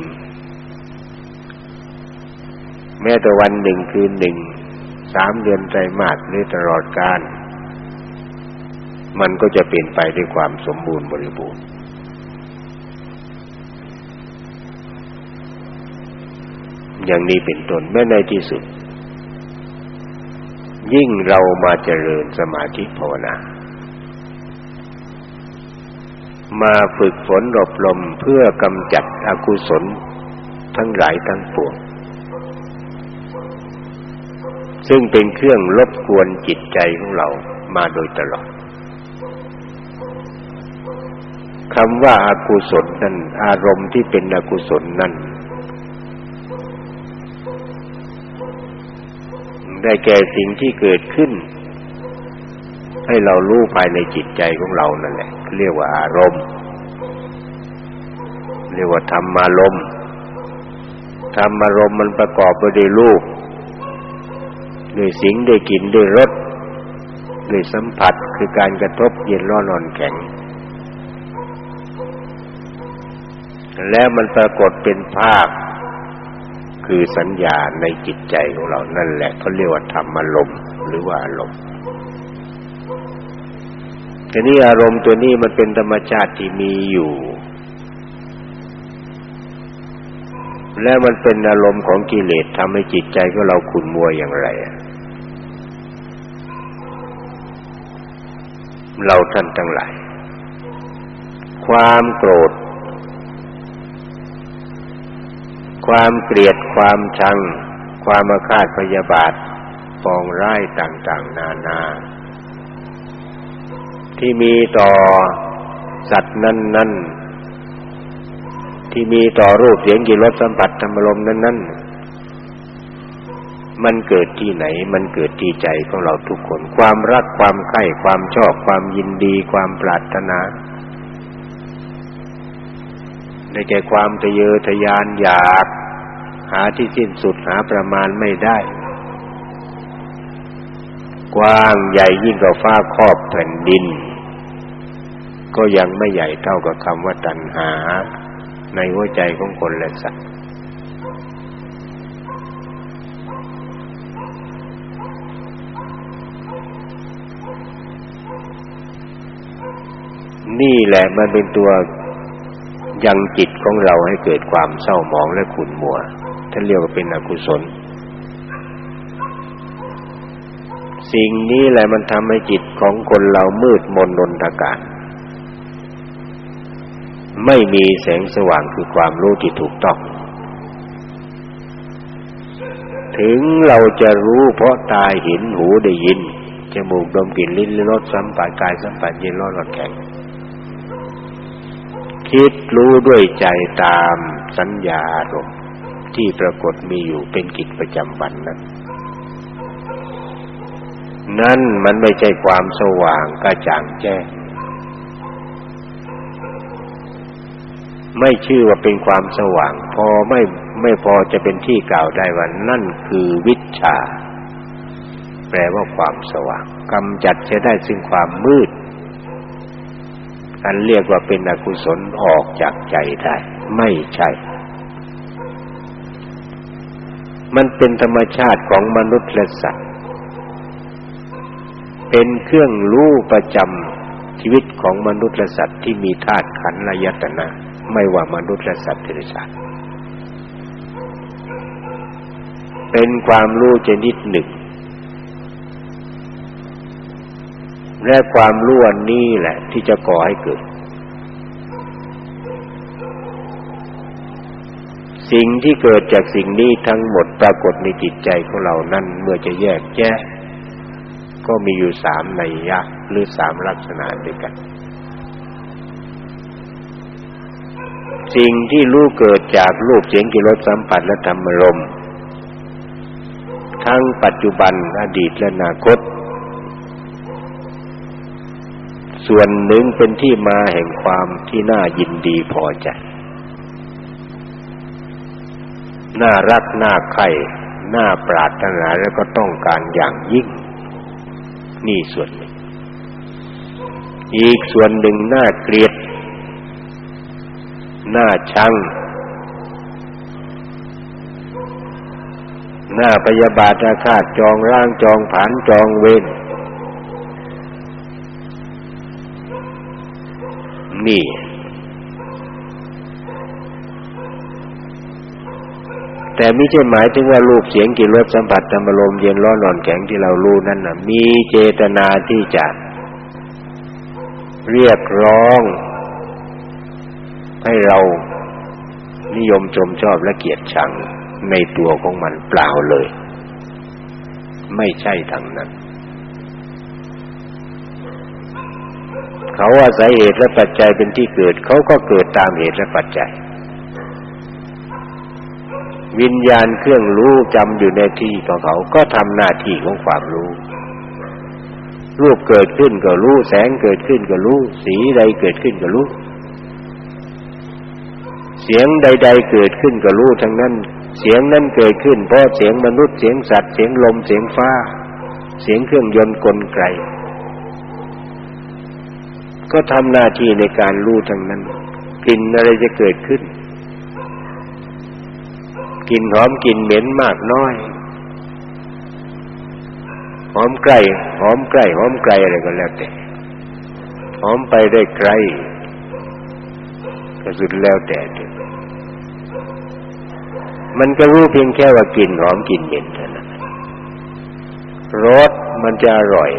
ม้แต่วันหนึ่งคืนหนึ่งสามเดือนไตรมาสหรือตลอดกาลมันก็จะเป็นไปด้วยความสมบูรณ์บริบูรณ์ อย่างนี้เป็นต้นแม้ในที่สุด ยิ่งเรามาเจริญสมาธิภาวนา มาฝึกฝนอบรมเพื่อกำจัดอกุศลทั้งหลายทั้งปวง ซึ่งเป็นเครื่องรบกวนจิตใจของเรามาโดยตลอดคำว่าอากุศลนั้น อารมณ์ที่เป็นอกุศลนั้น ได้แก่สิ่งที่เกิดขึ้น ให้เรารู้ภายในจิตใจของเรานั่นแหละ เรียกว่าอารมณ์ เรียกว่าธรรมารมณ์ธรรมารมณ์มันประกอบไปด้วยรูป ด้วยสิงด้วยกลิ่นด้วยรสด้วยสัมผัสคือการกระทบเย็นร้อนนอนแข็ง แล้วมันปรากฏเป็นภาพ คือสัญญาในจิตใจของเรานั่นแหละเขาเรียกว่าธรรมอารมณ์หรือว่าอารมณ์ทีนี้อารมณ์ตัวนี้มันเป็นธรรมชาติที่มีอยู่ และมันเป็นอารมณ์ของกิเลสทำให้จิตใจของเราขุ่นมัวอย่างไร เราท่านทั้งหลาย ความโกรธ ความเกลียดความชัง ความอาฆาตพยาบาทปองร้ายต่างๆ นานา ที่มีต่อสัตว์นั้น ๆ ที่มีต่อรูปเสียงกลิ่นรสสัมผัสธรรมลมนั้น ๆ มันเกิดที่ไหน มันเกิดที่ใจของเราทุกคน ความรักความใคร่ความชอบความยินดี ความปรารถนาได้แก่ความทะเยอทะยานอยาก หาที่สิ้นสุดหาประมาณไม่ได้ กว้างใหญ่ยิ่งกว่าฟ้าครอบแผ่นดิน ก็ยังไม่ใหญ่เท่ากับคำว่าตัณหา ในหัวใจของคนและสัตว์ นี่แหละมันเป็นตัวยังจิตของเราให้เกิดความเศร้าหมองและขุ่นมัวท่านเรียกว่าเป็นอกุศล สิ่งนี้แหละมันทำให้จิตของคนเรามืดมนนนทการไม่มีแสงสว่างคือความรู้ที่ถูกต้อง ถึงเราจะรู้เพราะตาเห็นหูได้ยิน จมูกดมกลิ่นลิ้นรสสัมผัสกายสัมผัสเย็นร้อนร้อนแข็ง คิดรู้ด้วยใจตามสัญญาอารมณ์ที่ปรากฏมีอยู่เป็นกิจประจำวันนั้น นั่นมันไม่ใช่ความสว่างกระจ่างแจ้ง ไม่ชื่อว่าเป็นความสว่าง พอไม่ไม่พอจะเป็นที่กล่าวได้ว่านั่นคือวิชาแปลว่าความสว่างกำจัดจะได้ซึ่งความมืด อันเรียกว่าเป็นอกุศลออกจากใจได้ ไม่ใช่ มันเป็นธรรมชาติของมนุษย์และสัตว์ เป็นเครื่องรู้ประจำชีวิตของมนุษย์และสัตว์ที่มีธาตุขันธ์และยตนะ ไม่ว่ามนุษย์และสัตว์เทฉานเป็นความรู้ชนิดหนึ่ง และความรู้อันนี้แหละ ที่จะก่อให้เกิด สิ่งที่เกิดจากสิ่งนี้ทั้งหมดปรากฏในจิตใจของเรานั่นเมื่อจะแยกแยะก็มีอยู่สามในยะหรือสามลักษณะด้วยกัน สิ่งที่รู้เกิดจากรูปเสียงกิริยสัมผัสและธรรมรมทั้งปัจจุบันอดีตและอนาคต ส่วนหนึ่งเป็นที่มาแห่งความที่น่ายินดีพอใจ น่ารักน่าใคร่น่าปรารถนาแล้วก็ต้องการอย่างยิ่ง นี่ส่วนหนึ่ง อีกส่วนหนึ่งน่าเกลียด น่าชังน้าพยาบาทอาฆาตจองร่างจองผานจองเวร นี่ แต่ไม่ใช่หมายถึงว่ารูปเสียงกลิ่นรสสัมผัสธรรมลมเย็นร้อนนอนแข็งที่เรารู้นั่นน่ะ มีเจตนาที่จะ เรียกร้อง ให้เรานิยมชมชอบและเกลียดชังในตัวของมันเปล่าเลย ไม่ใช่ทางนั้น เขาอาศัยเหตุและปัจจัยเป็นที่เกิด เขาก็เกิดตามเหตุและปัจจัย วิญญาณเครื่องรู้จำอยู่ในที่ของเขาก็ทำหน้าที่ของความรู้รูปเกิดขึ้นก็รู้ แสงเกิดขึ้นก็รู้ สีใดเกิดขึ้นก็รู้ เสียงใด ๆ เกิดขึ้นก็รู้ทั้งนั้น เสียงนั้นเกิดขึ้นเพราะเสียงมนุษย์เสียงสัตว์เสียงลมเสียงฟ้า เสียงเครื่องยนต์กลไก ก็ทำหน้าที่ในการรู้ทั้งนั้นกลิ่นอะไรจะเกิดขึ้นกลิ่นหอมกลิ่นเหม็นมากน้อยหอมไกลหอมใกล้หอมไกลอะไรก็แล้วแต่หอมไปได้ไกลก็สุดแล้วแต่มันก็รู้เพียงแค่ว่ากลิ่นหอมกลิ่นเหม็นเท่านั้นรสมันจะอร่อย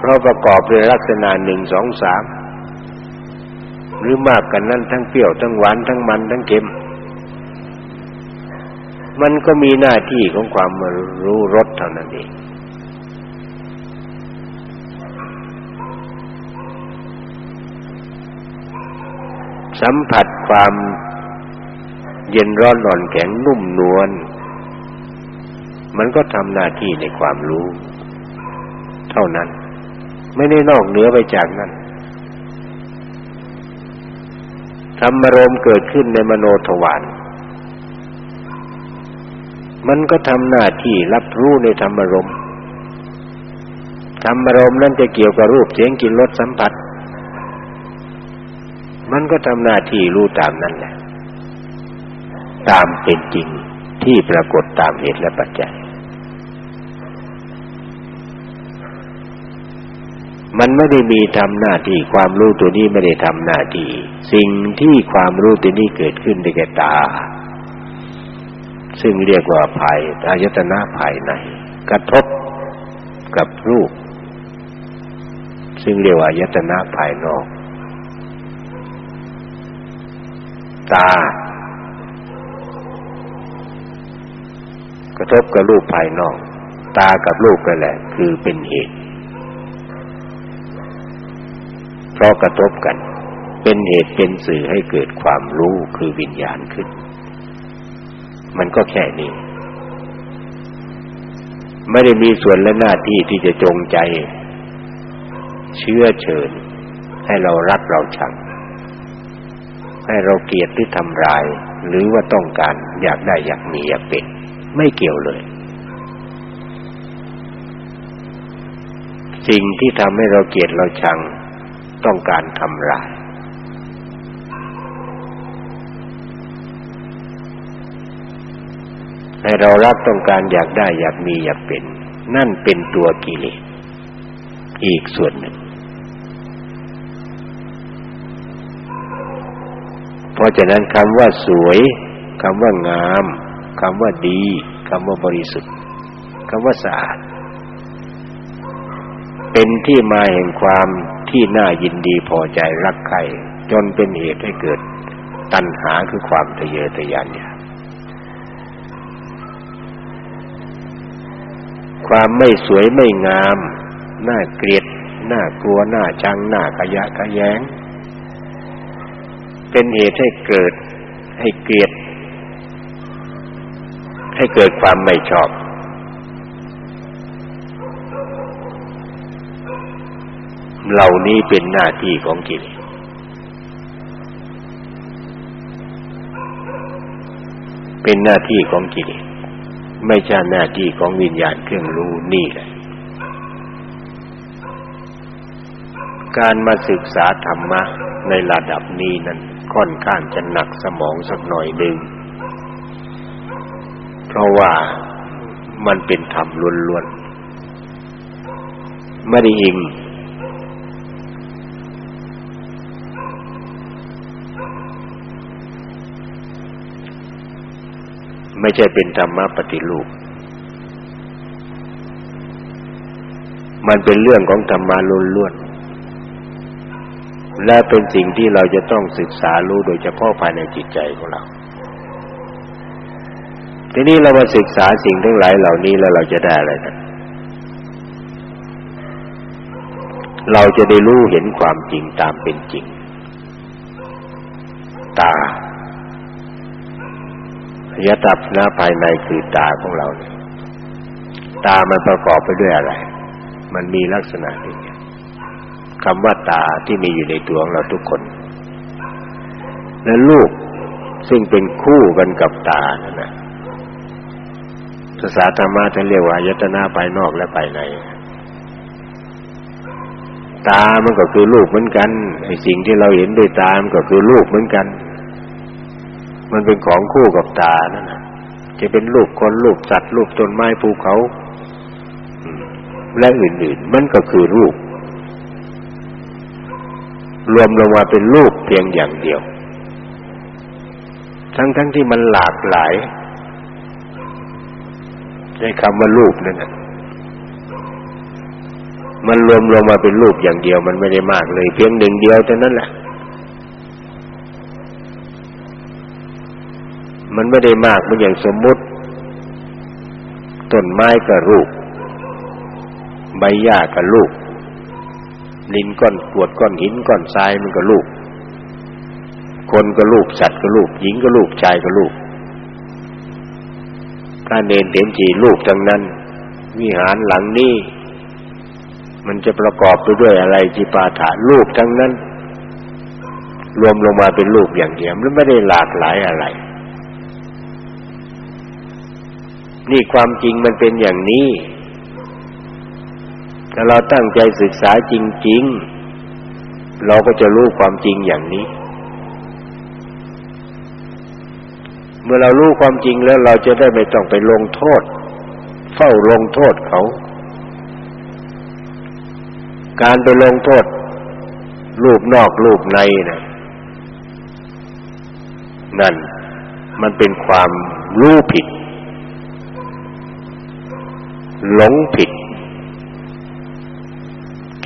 เพราะประกอบด้วยลักษณะหนึ่งสองสามหรือมากกันนั้นทั้งเปรี้ยวทั้งหวานทั้งมันทั้งเค็ม มันก็มีหน้าที่ของความมารู้รสเท่านั้นเอง สัมผัสความเย็นร้อนนอนแข็งนุ่มนวลมันก็ทำหน้าที่ในความรู้ เท่านั้น ไม่ได้นอกเหนือไปจากนั้นธรรมารมเกิดขึ้นในมโนทวารมันก็ทำหน้าที่รับรู้ในธรรมารมธรรมารมนั่นจะเกี่ยวกับรูปเสียงกลิ่นรสสัมผัส มันก็ทำหน้าที่รู้ตามนั้นแหละ ตามเป็นจริงที่ปรากฏตามเหตุและปัจจัย มันไม่ได้มีทำหน้าที่ความรู้ตัวนี้ไม่ได้ทำหน้าที่ สิ่งที่ความรู้ตัวนี้เกิดขึ้นในแก่ตา ซึ่งเรียกว่าภายอายตนะภายใน กระทบกับรูป ซึ่งเรียกว่าอายตนะภายนอก ตากระทบกับรูปภายนอก ตากับรูปนั่นแหละ คือเป็นเหตุ ราะกระทบกัน เป็นเหตุเป็นสื่อให้เกิดความรู้คือวิญญาณขึ้น มันก็แค่นี้ ไม่ได้มีส่วนและหน้าที่ที่จะจงใจ เชื่อเชิญ ให้เรารักเราชัง ให้เราเกลียดหรือทำลาย หรือว่าต้องการอยากได้อยากมีอยากเป็น ไม่เกี่ยวเลยสิ่งที่ทำให้เราเกลียดเราชัง ต้องการทำลาย ให้เรารักต้องการอยากได้อยากมีอยากเป็น นั่นเป็นตัวกิเลสอีกส่วนหนึ่ง เพราะฉะนั้นคำว่าสวยคำว่างามคำว่าดีคำว่าบริสุทธิ์คำว่าสะอาด เป็นที่มาแห่งความ ที่น่ายินดีพอใจรักใคร่จนเป็นเหตุให้เกิดตัณหาคือความทะเยอทะยานอยากความไม่สวยไม่งาม น่าเกลียด น่ากลัว น่าชัง น่าขยะขยง เป็นเหตุให้เกิดให้เกลียด ให้เกิดความไม่ชอบ เหล่านี้เป็นหน้าที่ของกิเลสเป็นหน้าที่ของกิเลสไม่ใช่หน้าที่ของวิญญาณเครื่องรู้นี่แหละ การมาศึกษาธรรมะในระดับนี้นั้นค่อนข้างจะหนักสมองสักหน่อยหนึ่ง เพราะว่ามันเป็นธรรมล้วนๆไม่ได้อิง ไม่ใช่เป็นธรรมะปฏิรูป มันเป็นเรื่องของธรรมะล้วนๆ และเป็นสิ่งที่เราจะต้องศึกษารู้โดยเฉพาะภายในจิตใจของเรา ทีนี้เรามาศึกษาสิ่งทั้งหลายเหล่านี้แล้วเราจะได้อะไรกัน เราจะได้รู้เห็นความจริงตามเป็นจริง ยตับนะภายในคือตาของเราเนี่ยตามันประกอบไปด้วยอะไร มันมีลักษณะอย่างนี้คำว่าตาที่มีอยู่ในตัวของเราทุกคน และลูกซึ่งเป็นคู่กันกับตานั่นนะภาษาธรรมะท่านเรียกว่ายตนาภายนอกและภายใน ตามันก็คือรูปเหมือนกันไอ้สิ่งที่เราเห็นด้วยตามันก็คือรูปเหมือนกัน มันเป็นของคู่กับตานั่นนะจะเป็นรูปคนรูปสัตว์รูปต้นไม้ภูเขาและอื่นๆ มันก็คือรูป รวมลงมาเป็นรูปเพียงอย่างเดียว ทั้งๆทที่มันหลากหลายในคำว่ารูปนั่นนะมันรวมลงมาเป็นรูปอย่างเดียว มันไม่ได้มากเลย เพียงหนึ่งเดียวเท่านั้นแหละ มันไม่ได้มากเหมือนอย่างสมมุติ ต้นไม้ก็รูปใบหญ้าก็รูปลินก้อนกวดก้อนหินก้อนทรายมันก็รูปคนก็รูปสัตว์ก็รูปหญิงก็รูปชายก็รูปถ้าเนนเห็นจีรูปทั้งนั้น วิหารหลังนี้มันจะประกอบไปด้วยอะไรจีปาถารูปทั้งนั้น รวมลงมาเป็นรูปอย่างเดียวมันไม่ได้หลากหลายอะไร นี่ความจริงมันเป็นอย่างนี้ ถ้าเราตั้งใจศึกษาจริง ๆ เราก็จะรู้ความจริงอย่างนี้ เมื่อเรารู้ความจริงแล้วเราจะได้ไม่ต้องไปลงโทษ เฝ้าลงโทษเขา การไปลงโทษ รูปนอกรูปในนะนั่นมันเป็นความรู้ผิด หลงผิด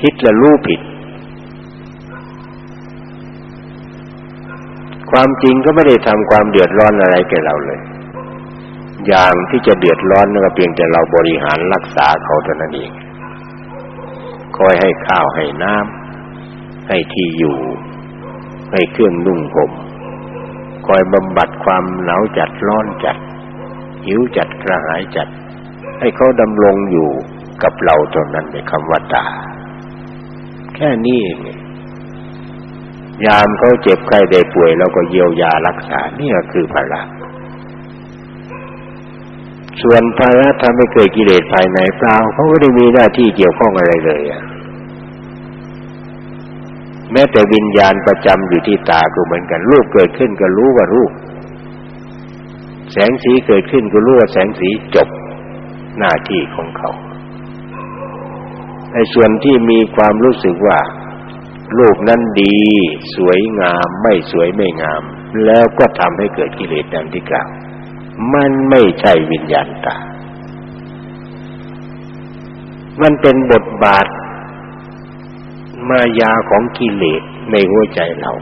คิดและรู้ผิด ความจริงก็ไม่ได้ทำความเดือดร้อนอะไรแก่เราเลย อย่างที่จะเดือดร้อนนั่นก็เพียงแต่เราบริหารรักษาเขาเท่านั้นเองคอยให้ข้าวให้น้ำให้ที่อยู่ ให้เครื่องนุ่งห่มคอยบำบัดความหนาวจัดร้อนจัด หิวจัดกระหายจัด ให้เขาดำรงอยู่กับเราเท่านั้นในคำว่าตา แค่นี้เองยามเขาเจ็บไข้ได้ป่วยเราก็เยียวยารักษานี่คือภาระส่วนภาระทำให้เกิดกิเลสภายในเปล่าเขาก็ได้มีหน้าที่เกี่ยวข้องอะไรเลยอะแม้แต่วิญญาณประจำอยู่ที่ตาก็เหมือนกัน รูปเกิดขึ้นก็รู้ว่ารูป แสงสีเกิดขึ้นก็รู้ว่าแสงสีจบ หน้าที่ของเขาในส่วนที่มีความรู้สึกว่ารูปนั้นดี สวยงามไม่สวยไม่งาม แล้วก็ทำให้เกิดกิเลสดังที่กล่าว มันไม่ใช่วิญญาณตา มันเป็นบทบาท มายาของกิเลสในหัวใจเรา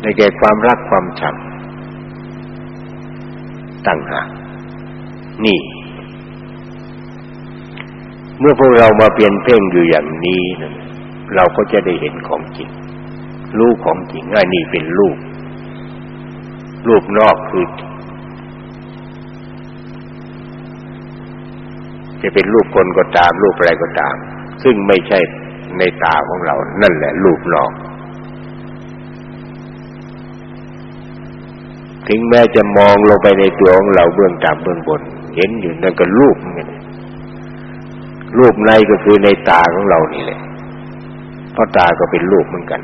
ในแก่ความรักความชังต่างหาก นี่ เมื่อพวกเรามาเปลี่ยนเพ่งอยู่อย่างนี้นะเราก็จะได้เห็นของจริงรูปของจริงอันนี้เป็นรูป รูปนอกคือจะเป็นรูปคนก็ตาม รูปอะไรก็ตาม ซึ่งไม่ใช่ในตาของเรา นั่นแหละ รูปนอก ถึงแม้จะมองลงไปในตัวของเราเบื้องต่ำเบื้องบน เห็นอยู่นั่นก็รูปเหมือนกันรูปในก็คือในตาของเรานี่แหละเพราะตาก็เป็นรูปเหมือนกัน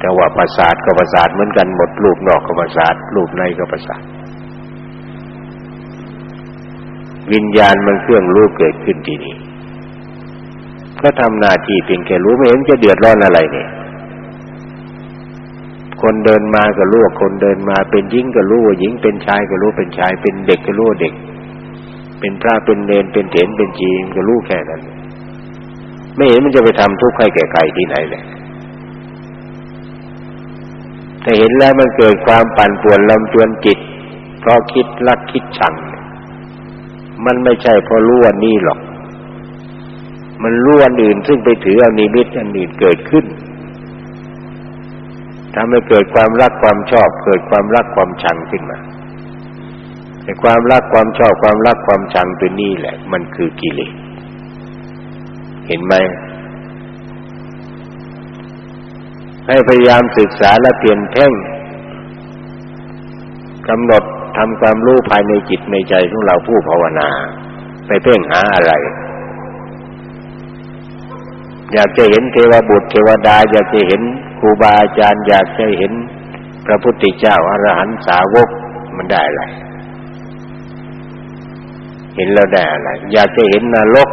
แต่ว่าประสาทก็ประสาทเหมือนกันหมดรูปนอกก็ประสาทรูปในก็ประสาทวิญญาณมันเครื่องรู้เกิดขึ้นที่นี่ก็ทำหน้าที่เพียงแค่รู้ไม่เห็นจะเดือดร้อนอะไรเนี่ย คนเดินมาก็รู้ว่าคนเดินมา เป็นหญิงก็รู้ว่าหญิง เป็นชายก็รู้เป็นชาย เป็นเด็กก็รู้ว่าเด็ก เป็นพระเป็นเนนเป็นเถรเป็นจีนก็รู้แค่นั้น ไม่เห็นมันจะไปทำทุกข์ให้แก่ใครที่ไหนเลยแต่เห็นแล้วมันเกิดความปั่นป่วนลำจวนจิต เพราะคิดรักคิดชัง มันไม่ใช่เพราะรู้ว่านี่หรอก มันรู้อันอื่นซึ่งไปถือเอานิมิตอันอื่นเกิดขึ้น ทำให้เกิดความรักความชอบ เกิดความรักความชังขึ้นมาแต่ความรักความชอบความรักความชังตัวนี้แหละ มันคือกิเลสเห็นไหมให้พยายามศึกษาและเปลี่ยนเพ่งกำหนดทำความรู้ภายในจิตในใจของเราผู้ภาวนา ไปเพ่งหาอะไร อยากจะเห็นเทวบุตรเทวดา อยากจะเห็น รูบาอาจารย์อยากจะเห็นพระพุทธเจ้าอรหันตสาวกมันได้อะไรเห็นแล้วได้อะไรอยากจะเห็นนรก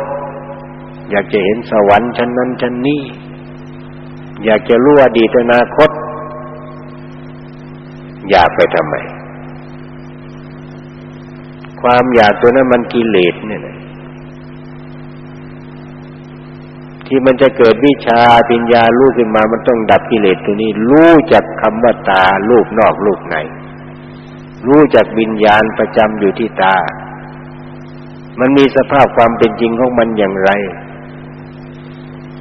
อยากจะเห็นสวรรค์ชั้นนั้นชั้นนี้อยากจะรู้อดีตอนาคต อยากไปทำไม ความอยากตัวนั้นมันกิเลสเนี่ยนะ ที่มันจะเกิดวิชาปัญญาลูกขึ้นมามันต้องดับกิเลสตัวนี้ รู้จักคำว่าตาลูกนอกลูกใน รู้จักวิญญาณประจำอยู่ที่ตา มันมีสภาพความเป็นจริงของมันอย่างไร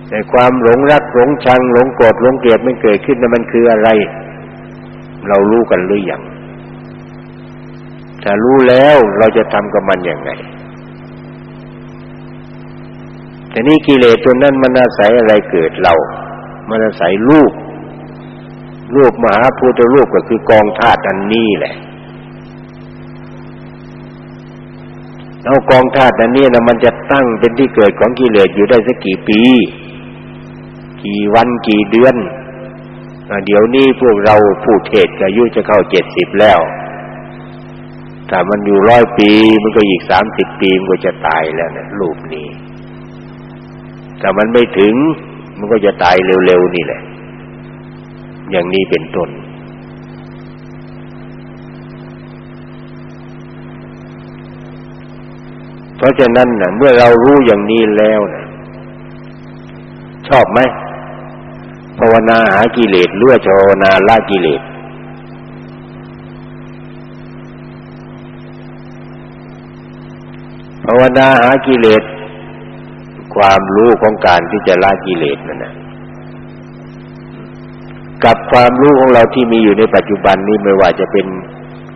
แต่ความหลงรักหลงชังหลงโกรธหลงเกลียดไม่เกิดขึ้นนั้นมันคืออะไร เรารู้กันหรือยังถ้ารู้แล้วเราจะทำกับมันอย่างไง แต่นี่กิเลสตัวนั้นมันอาศัยอะไรเกิดเรา มันอาศัยรูป รูปมหาพุทธรูปก็คือกองธาตุอันนี้แหละเอากองธาตุอันนี้นะมันจะตั้งเป็นที่เกิดของกิเลสอยู่ได้สักกี่ปี กี่วันกี่เดือนเดี๋ยวนี้พวกเราผู้เทศอายุจะเข้าเจ็ดสิบแล้วถ้ามันอยู่ร้อยปีมันก็อีกสามิบปีมันก็จะตายแล้วนะรูปนี้ ถ้ามันไม่ถึง มันก็จะตายเร็วๆนี่แหละ อย่างนี้เป็นต้น เพราะฉะนั้นนะเมื่อเรารู้อย่างนี้แล้วนะชอบไหมภาวนาหากิเลสหรือภาวนาละกิเลสภาวนาหากิเลส ความรู้ของการที่จะละกิเลสนั่นนะกับความรู้ของเราที่มีอยู่ในปัจจุบันนี้ไม่ว่าจะเป็น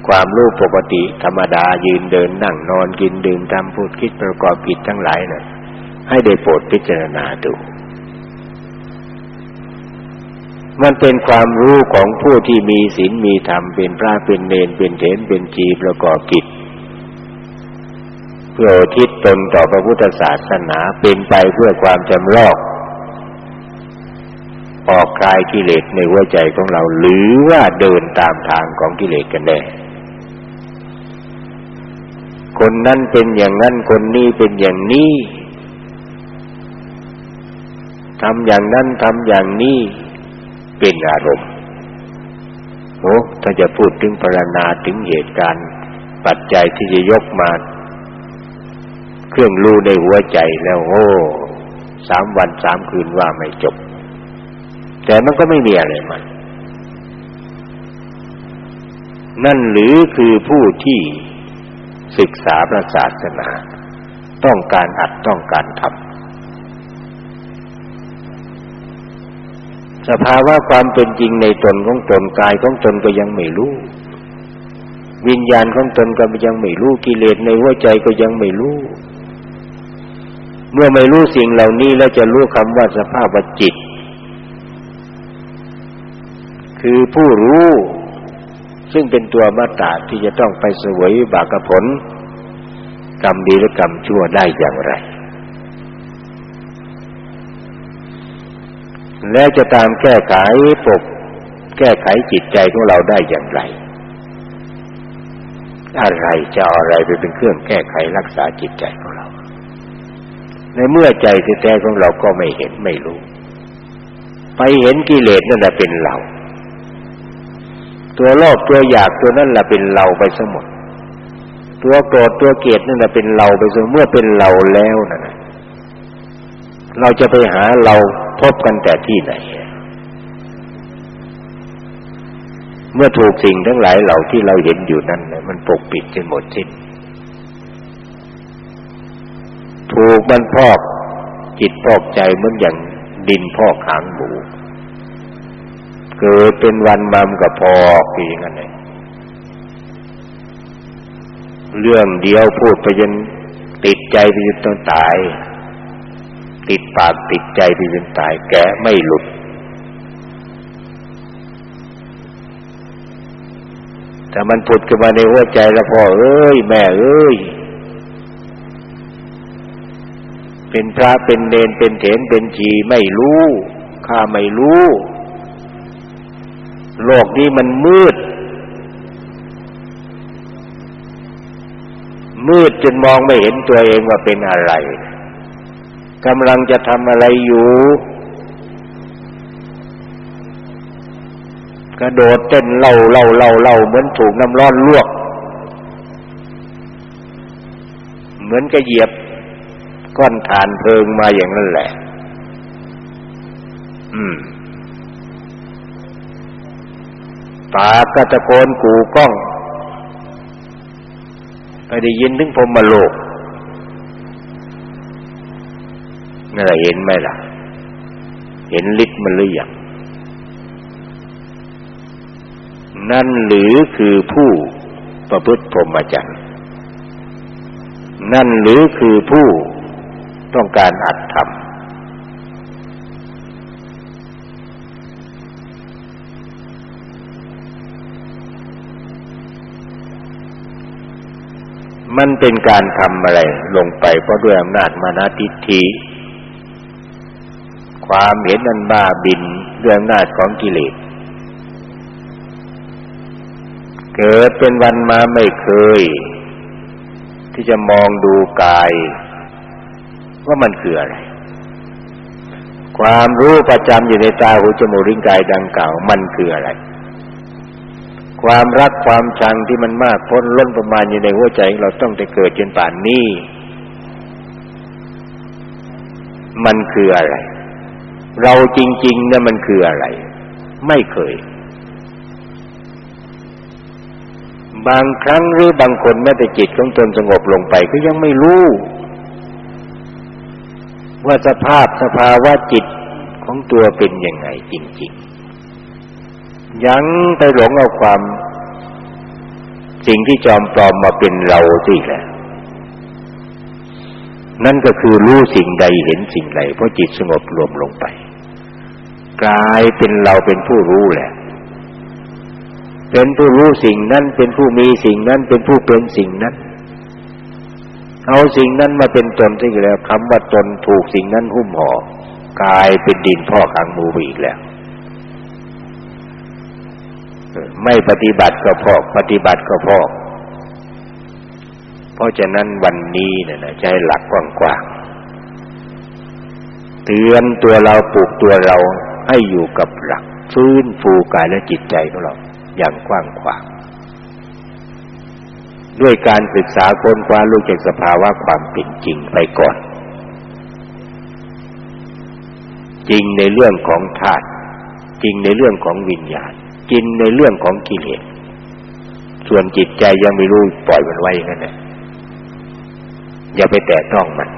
ความรู้ปกติธรรมดายืนเดินนั่งนอนกินดื่มทำพูดคิดประกอบกิจทั้งหลายนะ่ะให้ได้โปรดพิจารณาดู มันเป็นความรู้ของผู้ที่มีศีลมีธรรมเป็นพระเป็นเนนเป็นเถรเป็นจีประกอบกิจ เพื่อทิศตนต่อพระพุทธศาสนาเป็นไปเพื่อความจำลอกออกคลายกิเลสในหัวใจของเรา หรือว่าเดินตามทางของกิเลสกันแน่คนนั้นเป็นอย่างนั้นคนนี้เป็นอย่างนี้ทำอย่างนั้นทำอย่างนี้เป็นอารมณ์โอ้ถ้าจะพูดถึงพรรณนาถึงเหตุการณ์ ปัจจัยที่จะยกมา เครื่องรู้ในหัวใจแล้วโอ้สามวันสามคืนว่าไม่จบ แต่มันก็ไม่มีอะไรมัน นั่นหรือคือผู้ที่ศึกษาพระศาสนา ต้องการอัดต้องการทำสภาวะความเป็นจริงในตนของตนกายของตนก็ยังไม่รู้วิญญาณของตนก็ยังไม่รู้กิเลสในหัวใจก็ยังไม่รู้ เมื่อไม่รู้สิ่งเหล่านี้แล้วจะรู้คำว่าสภาพจิต คือผู้รู้ซึ่งเป็นตัวมาตาที่จะต้องไปเสวยบากผล กรรมดีและกรรมชั่วได้อย่างไร แล้วจะตามแก้ไขปก แก้ไขจิตใจของเราได้อย่างไร อะไรจะอะไรไปเป็นเครื่องแก้ไขรักษาจิตใจของ ในเมื่อใจแท้ๆของเราก็ไม่เห็นไม่รู้ ไปเห็นกิเลสนั่นแหละเป็นเรา ตัวโลภตัวอยากตัวนั่นแหละเป็นเราไปสมด ตัวโกรธตัวเกลียดนั่นแหละเป็นเราไปสมเมื่อเป็นเราแล้วนั่นเราจะไปหาเราพบกันแต่ที่ไหน เมื่อถูกสิ่งทั้งหลายเหล่าที่เราเห็นอยู่นั้นมันปกปิดจนหมดสิ้น ถูกมันพอกจิตพอกใจเหมือนอย่างดินพอกหางหมูเกิดเป็นวันมามกับพอกอย่างนั้นเลยเรื่องเดียวพูดไปจนติดใจไปจนต้องตาย ติดปากติดใจไปจนตาย แกไม่หลุด แต่มันผุดขึ้นมาในหัวใจแล้วพ่อเอ้ย แม่เอ้ย เป็นพระเป็นเนนเป็นเถนเป็นจีไม่รู้ข้าไม่รู้ โลกนี้มันมืด มืดจนมองไม่เห็นตัวเองว่าเป็นอะไรกำลังจะทำอะไรอยู่กระโดดเต้นเล่าเล่าเล่าเล่าเหมือนถูกน้ำร้อนลวก เหมือนกระเหยียบ ก้อนฐานเพลิงมาอย่างนั้นแหละ อืมปากกระตะโกนกูก้องไปได้ยินถึงพรมโลกนั่นเห็นไหมล่ะ เห็นฤทธิ์มันหรือยังนั่นหรือคือผู้ประพฤติพรหมจรรย์นั่นหรือคือผู้ ต้องการอัดทำมันเป็นการทำอะไรลงไปเพราะด้วยอำนาจมานาทิฏฐิความเห็นนันบ้าบินเรื่องนาจของกิเลสเกิดเป็นวันมาไม่เคย ที่จะมองดูกาย ว่ามันคืออะไร ความรู้ประจำอยู่ในตาหูจมูกลิ้นกายดังกล่าว มันคืออะไร ความรักความชังที่มันมากพ้นล้นประมาณอยู่ในหัวใจเราต้องได้เกิดจนป่านนี้ มันคืออะไร เราจริงๆเนี่ยมันคืออะไร ไม่เคยบางครั้งหรือบางคนแม้แต่จิตของตนสงบลงไปก็ยังไม่รู้ ว่าสภาพสภาวะจิตของตัวเป็นยังไงจริงๆ ยังไปหลงเอาความ สิ่งที่จอมปลอมมาเป็นเราสิแหละนั่นก็คือรู้สิ่งใดเห็นสิ่งใดเพราะจิตสงบรวมลงไป กลายเป็นเราเป็นผู้รู้แหละ เป็นผู้รู้สิ่งนั้นเป็นผู้มีสิ่งนั้นเป็นผู้เป็นสิ่งนั้น เอาสิ่งนั้นมาเป็นตนที่แล้วคำว่าตนถูกสิ่งนั้นหุ้มห่อกลายเป็นดินพ่อขังมูไปอีกแล้ว ไม่ปฏิบัติก็พอก ปฏิบัติก็พอก เพราะฉะนั้นวันนี้เนี่ยนะใช้หลักกว้างเตือนตัวเราปลูกตัวเราให้อยู่กับหลักฟื้นฟูกายและจิตใจของเราอย่างกว้างขวาง ด้วยการศึกษาค้นคว้ารู้จักสภาวะความเป็นจริงไปก่อน จริงในเรื่องของธาตุจริงในเรื่องของวิญญาณ จริงในเรื่องของกิเลสส่วนจิตใจยังไม่รู้ปล่อยมันไว้งั้นนะอย่าไปแตะต้องมัน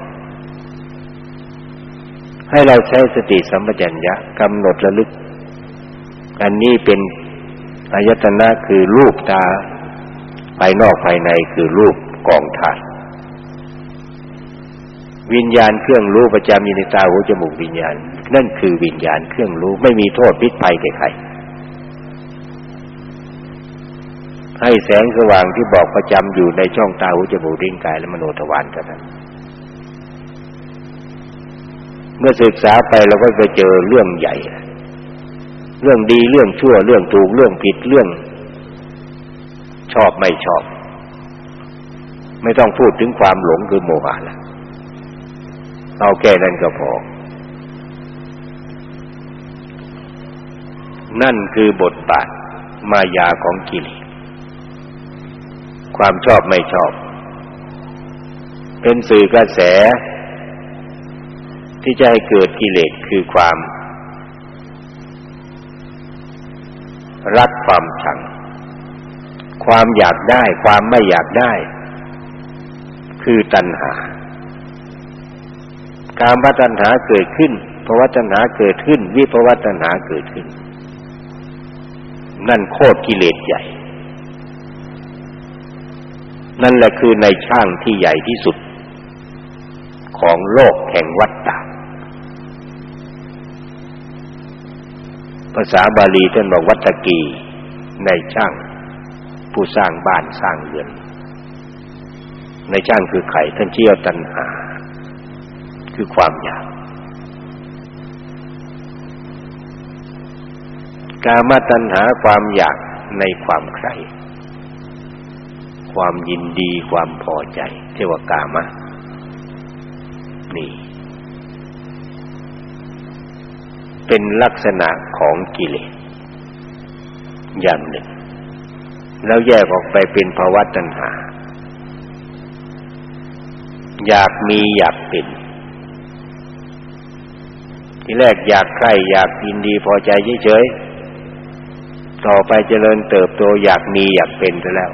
ให้เราใช้สติสัมปชัญญะกำหนดระลึก อันนี้เป็นอายตนะคือรูปตาายนอกภายในคือรูปกองธาตุวิญญาณเครื่องรู้ประจำอยู่ในตาหูจมูกวิญญาณ นั่นคือวิญญาณเครื่องรู้ไม่มีโทษพิษภัยแก่ใครให้แสงสว่างที่บอกประจำอยู่ในช่องตาหูจมูกลิ้นกายและมโนทวารเท่านั้นเมื่อศึกษาไปเราก็ไปเจอเรื่องใหญ่ เรื่องดีเรื่องชั่วเรื่องถูกเรื่องผิดเรื่อง ชอบไม่ชอบ ไม่ต้องพูดถึงความหลงคือโมหะละเอาแค่นั้นก็พอ นั่นคือบทบาทมายาของกิเลสความชอบไม่ชอบ เป็นสื่อกระแส ที่จะให้เกิดกิเลสคือความ รักความชัง ความอยากได้ ความไม่อยากได้ คือตัณหา การวัตัณหาเกิดขึ้นภาวะตัณหาเกิดขึ้น วิภาวะตัณหาเกิดขึ้น นั่นโคตรกิเลสใหญ่ นั่นแหละคือในช่างที่ใหญ่ที่สุด ของโลกแห่งวัฏฏะภาษาบาลีท่านบอกวัตกีในช่าง ผู้สร้างบ้านสร้างเรือนในช่างคือไข่ท่านเชี่ยวตัณหา คือความอยาก กามตัณหาความอยากในความใคร่ความยินดีความพอใจเทวกามะนี่ เป็นลักษณะของกิเลสอย่างหนึ่ง แล้วแยกออกไปเป็นภาวะตัณหา อยากมีอยากเป็น ที่แรกอยากใคร่อยากยินดีพอใจเฉยๆ ต่อไปเจริญเติบโตอยากมีอยากเป็นไปแล้ว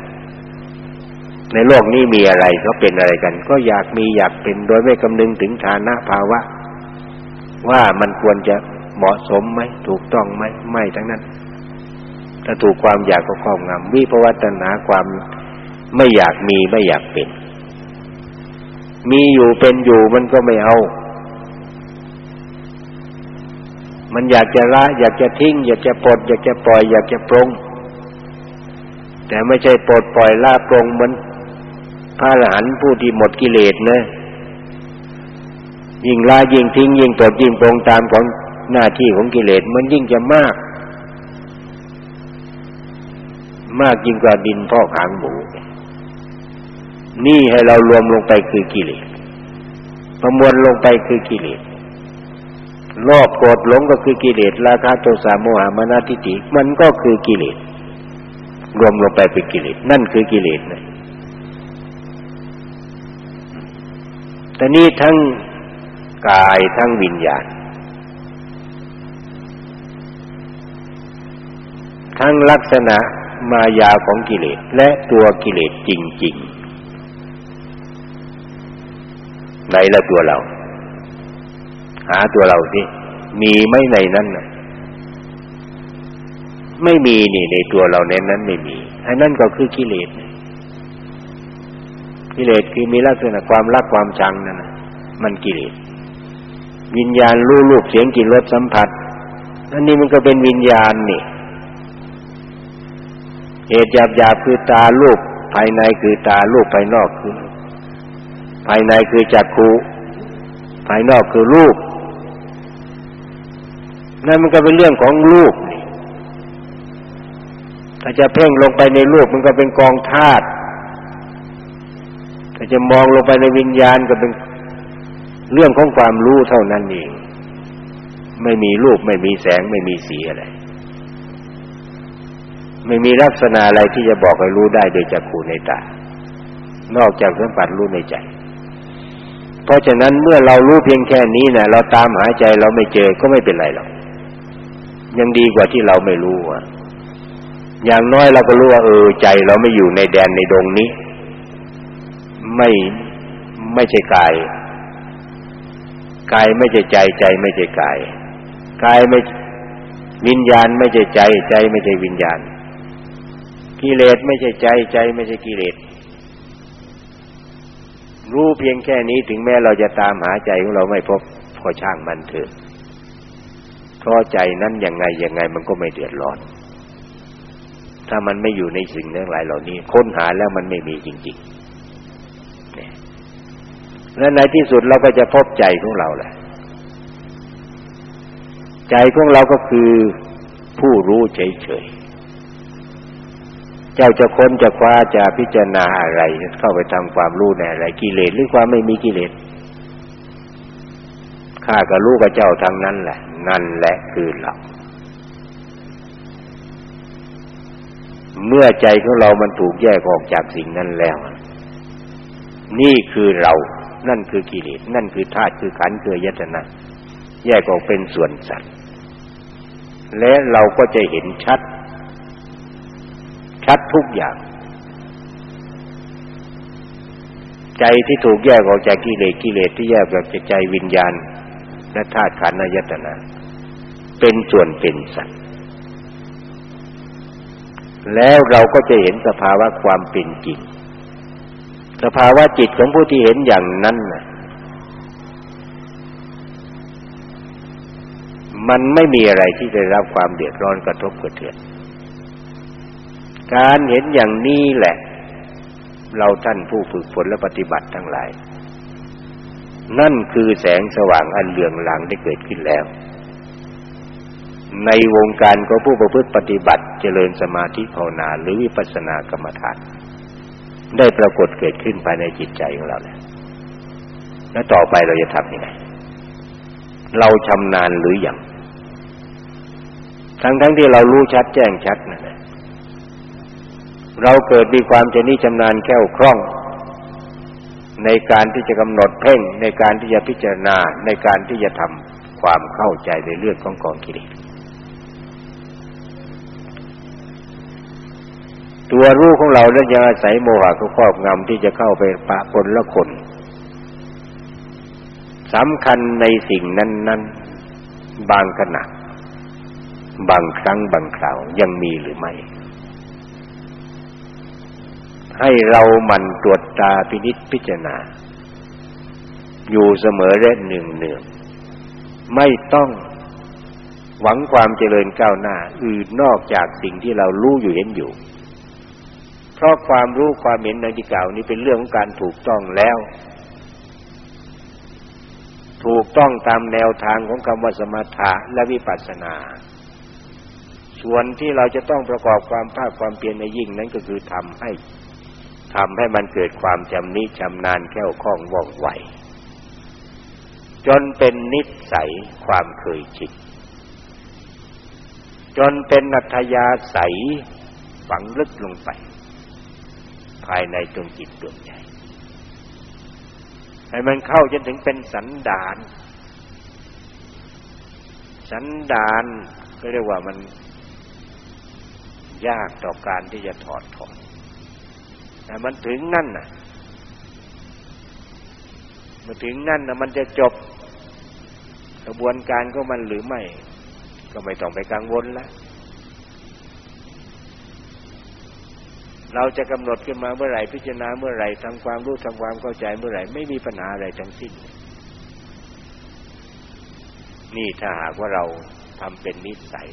ในโลกนี้มีอะไรก็เป็นอะไรกัน ก็อยากมีอยากเป็นโดยไม่คำนึงถึงฐานะภาวะ ว่ามันควรจะเหมาะสมไหมถูกต้องไหมไม่ทั้งนั้น ถ้าถูกความอยากก็ครอบงำวิภวัตนาความไม่อยากมีไม่อยากเป็น มีอยู่เป็นอยู่มันก็ไม่เอา มันอยากจะละอยากจะทิ้ง อยากจะปลดอยากจะปล่อย อยากจะปรงแต่ไม่ใช่ปลดปล่อยละปรงเหมือนพระอรหันต์ผู้ที่หมดกิเลสนะยิ่งละยิ่งทิ้ง ยิ่งตดยิ่งปรงตามของหน้าที่ของกิเลสมันยิ่งจะมาก มากยิ่งกว่าดินพ่อขางหมู นี่ให้เรารวมลงไปคือกิเลสประมวลลงไปคือกิเลสโลภโกรธหลงก็คือกิเลสราคะโทสะโมหะมานาทิฏฐิมันก็คือกิเลสรวมลงไปเป็นกิเลสนั่นคือกิเลสนะแต่นี่ทั้งกายทั้งวิญญาณ ทั้งลักษณะ มายาของกิเลสและตัวกิเลสจริง ๆ ไหนละตัวเรา หาตัวเราสิมีไหมในนั้นนะไม่มีนี่ในตัวเราในนั้นไม่มีไอันนั้นก็คือกิเลสกิเลสคือมีลักษณะความรักความชังนั่นน่ะมันกิเลสวิญญาณรู้รูปเสียงกลิ่นรสสัมผัสอันนี้มันก็เป็นวิญญาณนี่ เหตุหยาบหยาบคือตาลูกภายในคือตาลูกภายนอกคือ ภายในคือจักขุภายนอกคือรูปนั่นมันก็เป็นเรื่องของรูปถ้าจะเพ่งลงไปในรูปมันก็เป็นกองธาตุถ้าจะมองลงไปในวิญญาณก็เป็นเรื่องของความรู้เท่านั้นเอง ไม่มีรูปไม่มีแสงไม่มีสีอะไร ไม่มีลักษณะอะไรที่จะบอกให้รู้ได้โดยจักขูในตานอกจากสัมผัสรู้ในใจ เพราะฉะนั้นเมื่อเรารู้เพียงแค่นี้นะเราตามหาใจเราไม่เจอก็ไม่เป็นไรหรอกยังดีกว่าที่เราไม่รู้อะอย่างน้อยเราก็รู้ว่าเออใจเราไม่อยู่ในแดนในดงนี้ ไม่ไม่ใช่กายกายไม่ใช่ใจใจไม่ใช่กายกายไม่วิญญาณไม่ใช่ใจใจไม่ใช่วิญญาณ กิเลสไม่ใช่ใจใจไม่ใช่กิเลสรู้เพียงแค่นี้ถึงแม้เราจะตามหาใจของเราไม่พบก็ช่างมันเถอะเพราะใจนั้นยังไงยังไงมันก็ไม่เดือดร้อน ถ้ามันไม่อยู่ในสิ่งนั้นหลายเหล่านี้ ค้นหาแล้วมันไม่มีจริงๆและในที่สุดเราก็จะพบใจของเราแหละ ใจของเราก็คือผู้รู้เฉยๆ เจ้าจะค้นจะคว้าจะพิจารณาอะไร เข้าไปทำความรู้ในอะไรกิเลสหรือความไม่มีกิเลสข้าก็รู้กับเจ้าทางนั้นแหละ นั่นแหละคือเราเมื่อใจของเรามันถูกแยกออกจากสิ่งนั้นแล้ว นี่คือเรา นั่นคือกิเลส นั่นคือธาตุ คือขันธ์ คือยตนะ แยกออกเป็นส่วนสัตว์ และเราก็จะเห็นชัด ชัดทุกอย่าง ใจที่ถูกแยกออกจากกิเลสกิเลสที่แยกออกจากใจวิญญาณ และธาตุขันธ์อายตนะ เป็นส่วนเป็นสัตว์แล้วเราก็จะเห็นสภาวะความเป็นจริงสภาวะจิตของผู้ที่เห็นอย่างนั้นน่ะ มันไม่มีอะไรที่ได้รับความเดือดร้อนกระทบกระเทือน การเห็นอย่างนี้แหละ เราท่านผู้ฝึกฝนและปฏิบัติทั้งหลาย นั่นคือแสงสว่างอันเหลืองหลังได้เกิดขึ้นแล้ว ในวงการของผู้ประพฤติปฏิบัติเจริญสมาธิภาวนาหรือวิปัสสนากรรมฐาน ได้ปรากฏเกิดขึ้นภายในจิตใจของเราแล้วแล้วต่อไปเราจะทำยังไง เราชำนาญหรือยัง ทั้งทั้งที่เรารู้ชัดแจ้งชัดนั่นแหละ เราเกิดมีความชำนิชำนาญแค่วคล่อง ในการที่จะกำหนดเพ่งในการที่จะพิจารณาในการที่จะทำความเข้าใจในเรื่องของกองกิเลสตัวรู้ของเราแล้วยังอาศัยโมหะครอบงำที่จะเข้าไปปะปนละคนสำคัญในสิ่งนั้นนั้นบางขณะบางครั้งบางคราวยังมีหรือไม่ ให้เรามันตรวจตาพินิษพิจารณา อยู่เสมอและหนึ่งเนืองไม่ต้องหวังความเจริญก้าวหน้า อื่นนอกจากสิ่งที่เรารู้อยู่เห็นอยู่ เพราะความรู้ความเห็นในที่กล่าวนี้เป็นเรื่องของการถูกต้องแล้ว ถูกต้องตามแนวทางของคำว่าสมถะและวิปัสสนาส่วนที่เราจะต้องประกอบความภาคความเพียรในยิ่งนั้นก็คือทำให้ ทำให้มันเกิดความจำนิชำนาญแค่วคล่องว่องไวจนเป็นนิสัยความเคยชินจนเป็นนัทยาใสฝังลึกลงไป ภายในดวงจิตดวงใจให้มันเข้าจนถึงเป็นสันดาน สันดานก็เรียกว่ามันยากต่อการที่จะถอดถอน มันถึงนั่นน่ะมาถึงนั่นนะมันจะจบกระบวนการก็มันหรือไม่ ก็ไม่ต้องไปกังวลแล้วเราจะกำหนดขึ้นมาเมื่อไหร่พิจารณาเมื่อไหร่ทำความรู้ทำความเข้าใจเมื่อไหร่ไม่มีปัญหาอะไรทั้งสิ้น นี่ถ้าหากว่าเราทำเป็นนิสัย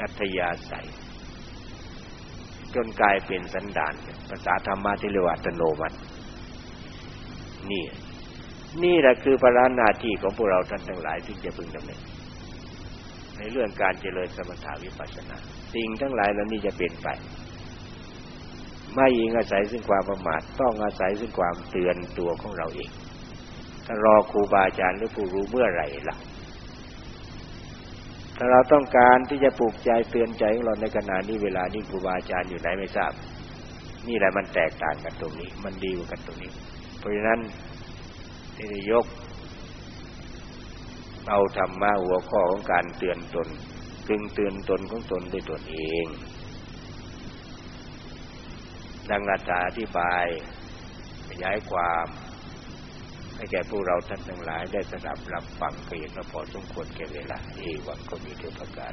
อัธยาศัย จนกลายเป็นสันดานภาษาธรรมะที่เรียกว่าตโนมัติ นี่ นี่แหละคือภาระหน้าที่ของพวกเราท่านทั้งหลายที่จะพึงดำเนินในเรื่องการเจริญสมถาวิปัสสนา สิ่งทั้งหลายเหล่านี้จะเปลี่ยนไป ไม่อิงอาศัยซึ่งความประมาทต้องอาศัยซึ่งความเตือนตัวของเราเองถ้ารอครูบาอาจารย์หรือผู้รู้เมื่อไหร่ล่ะ ถ้าเราต้องการที่จะปลูกใจเตือนใจของเราในขณะนี้เวลานี้ครูบาอาจารย์อยู่ไหนไม่ทราบ นี่แหละมันแตกต่างกันตรงนี้ มันดีกว่ากันตรงนี้ เพราะฉะนั้นที่ได้ยก เอาธรรมะหัวข้อของการเตือนตนตึงเตือนตนของตนด้วยตนเองดังอธิบายขยายความ ให้แก่พวกเราท่านทั้งหลายได้สดับรับฟังก็เห็นว่าพอสมควรแก่เวลาเอวังก็มีเทวประการ